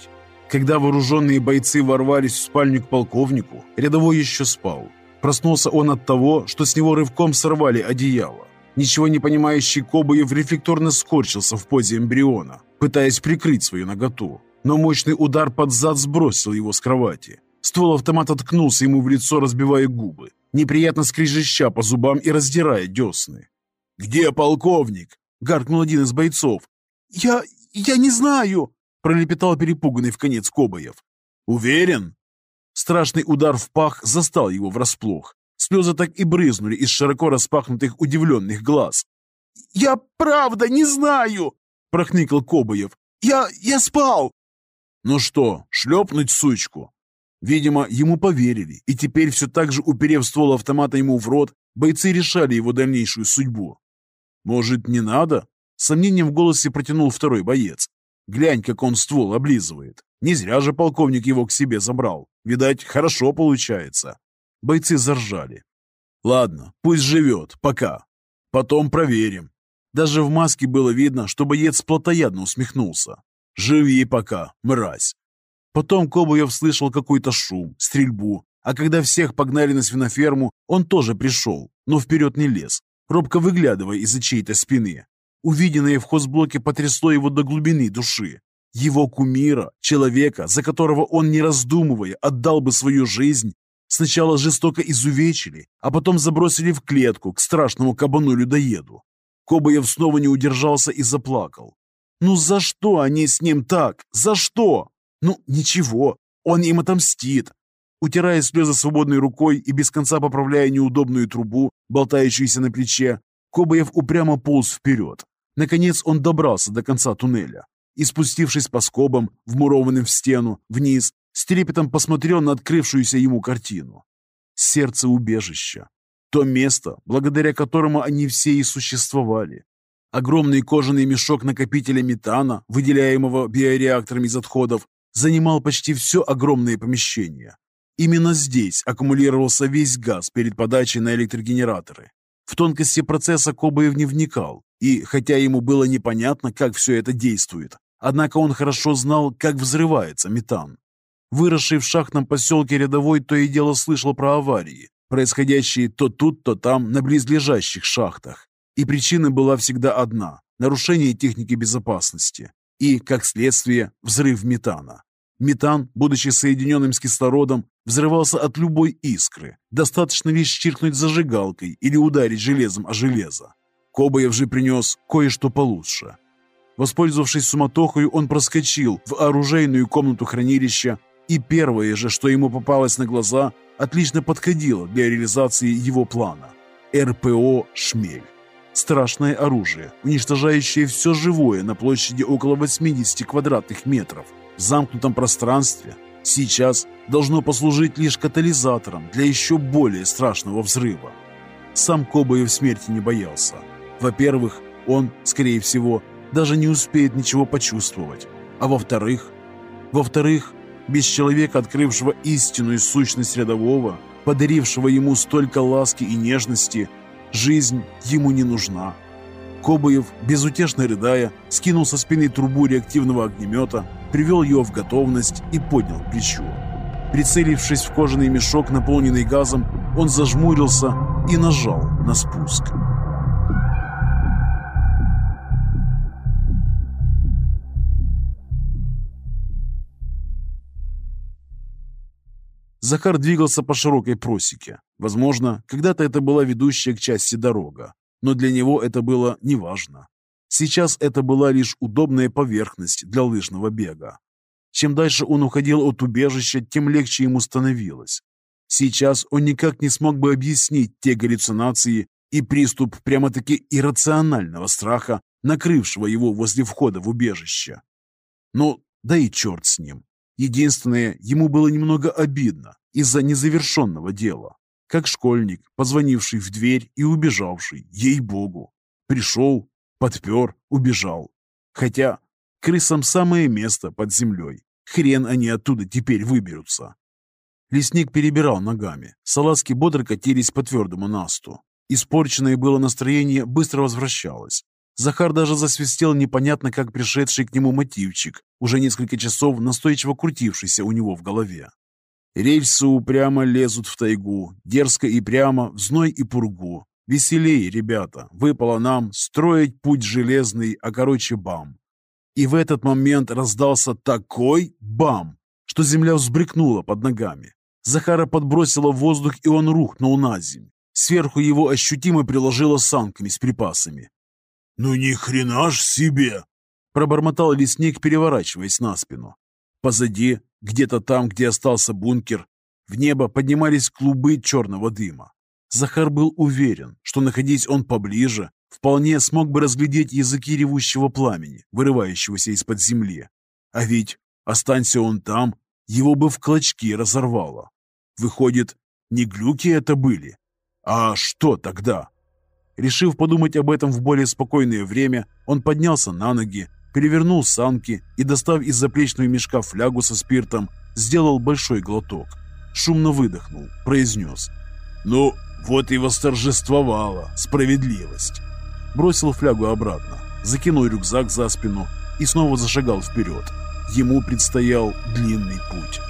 Когда вооруженные бойцы ворвались в спальню к полковнику, рядовой еще спал. Проснулся он от того, что с него рывком сорвали одеяло. Ничего не понимающий Кобаев рефлекторно скорчился в позе эмбриона, пытаясь прикрыть свою наготу. Но мощный удар под зад сбросил его с кровати. Ствол автомата ткнулся ему в лицо, разбивая губы, неприятно скрежеща по зубам и раздирая десны. «Где полковник?» — гаркнул один из бойцов. «Я... я не знаю!» пролепетал перепуганный в конец Кобаев. «Уверен?» Страшный удар в пах застал его врасплох. Слезы так и брызнули из широко распахнутых удивленных глаз. «Я правда не знаю!» – прохныкал Кобаев. «Я... я спал!» «Ну что, шлепнуть сучку?» Видимо, ему поверили, и теперь все так же, уперев ствол автомата ему в рот, бойцы решали его дальнейшую судьбу. «Может, не надо?» Сомнением в голосе протянул второй боец. Глянь, как он ствол облизывает. Не зря же полковник его к себе забрал. Видать, хорошо получается. Бойцы заржали. Ладно, пусть живет, пока. Потом проверим. Даже в маске было видно, что боец плотоядно усмехнулся. Живи пока, мразь. Потом Кобуев слышал какой-то шум, стрельбу, а когда всех погнали на свиноферму, он тоже пришел, но вперед не лез, робко выглядывая из-за чьей-то спины. Увиденное в хозблоке потрясло его до глубины души. Его кумира, человека, за которого он, не раздумывая, отдал бы свою жизнь, сначала жестоко изувечили, а потом забросили в клетку к страшному кабану-людоеду. Кобаев снова не удержался и заплакал. Ну за что они с ним так? За что? Ну ничего, он им отомстит. Утирая слезы свободной рукой и без конца поправляя неудобную трубу, болтающуюся на плече, Кобаев упрямо полз вперед. Наконец он добрался до конца туннеля и, спустившись по скобам, вмурованным в стену, вниз, с трепетом посмотрел на открывшуюся ему картину. сердце убежища. То место, благодаря которому они все и существовали. Огромный кожаный мешок накопителя метана, выделяемого биореакторами из отходов, занимал почти все огромное помещение. Именно здесь аккумулировался весь газ перед подачей на электрогенераторы. В тонкости процесса Кобаев не вникал, и хотя ему было непонятно, как все это действует, однако он хорошо знал, как взрывается метан. Выросший в шахтном поселке рядовой то и дело слышал про аварии, происходящие то тут, то там, на близлежащих шахтах. И причина была всегда одна – нарушение техники безопасности и, как следствие, взрыв метана. Метан, будучи соединенным с кислородом, взрывался от любой искры. Достаточно лишь чиркнуть зажигалкой или ударить железом о железо. Кобаев же принес кое-что получше. Воспользовавшись суматохой, он проскочил в оружейную комнату хранилища, и первое же, что ему попалось на глаза, отлично подходило для реализации его плана. РПО «Шмель». Страшное оружие, уничтожающее все живое на площади около 80 квадратных метров в замкнутом пространстве, сейчас должно послужить лишь катализатором для еще более страшного взрыва. Сам Кобаев смерти не боялся. Во-первых, он, скорее всего, даже не успеет ничего почувствовать. А во-вторых, во-вторых, без человека, открывшего истинную сущность рядового, подарившего ему столько ласки и нежности, жизнь ему не нужна. Кобаев, безутешно рыдая, скинул со спины трубу реактивного огнемета, привел ее в готовность и поднял к плечу. Прицелившись в кожаный мешок, наполненный газом, он зажмурился и нажал на спуск. Захар двигался по широкой просеке. Возможно, когда-то это была ведущая к части дорога, но для него это было неважно. Сейчас это была лишь удобная поверхность для лыжного бега. Чем дальше он уходил от убежища, тем легче ему становилось. Сейчас он никак не смог бы объяснить те галлюцинации и приступ прямо-таки иррационального страха, накрывшего его возле входа в убежище. Но да и черт с ним. Единственное, ему было немного обидно из-за незавершенного дела. Как школьник, позвонивший в дверь и убежавший, ей-богу. Пришел, подпер, убежал. Хотя крысам самое место под землей. Хрен они оттуда теперь выберутся. Лесник перебирал ногами. Салазки бодро катились по твердому насту. Испорченное было настроение быстро возвращалось. Захар даже засвистел непонятно как пришедший к нему мотивчик, уже несколько часов настойчиво крутившийся у него в голове. Рельсы упрямо лезут в тайгу, дерзко и прямо, в зной и пургу. Веселей, ребята, выпало нам строить путь железный, а короче бам. И в этот момент раздался такой бам, что земля взбрыкнула под ногами. Захара подбросило в воздух, и он рухнул на землю. Сверху его ощутимо приложило санками с припасами. «Ну ни хрена ж себе!» Пробормотал лесник, переворачиваясь на спину. Позади, где-то там, где остался бункер, в небо поднимались клубы черного дыма. Захар был уверен, что, находясь он поближе, вполне смог бы разглядеть языки ревущего пламени, вырывающегося из-под земли. А ведь, останься он там, его бы в клочки разорвало. Выходит, не глюки это были? А что тогда? Решив подумать об этом в более спокойное время, он поднялся на ноги, перевернул санки и, достав из заплечного мешка флягу со спиртом, сделал большой глоток. Шумно выдохнул, произнес. «Ну, вот и восторжествовала справедливость!» Бросил флягу обратно, закинул рюкзак за спину и снова зашагал вперед. Ему предстоял длинный путь.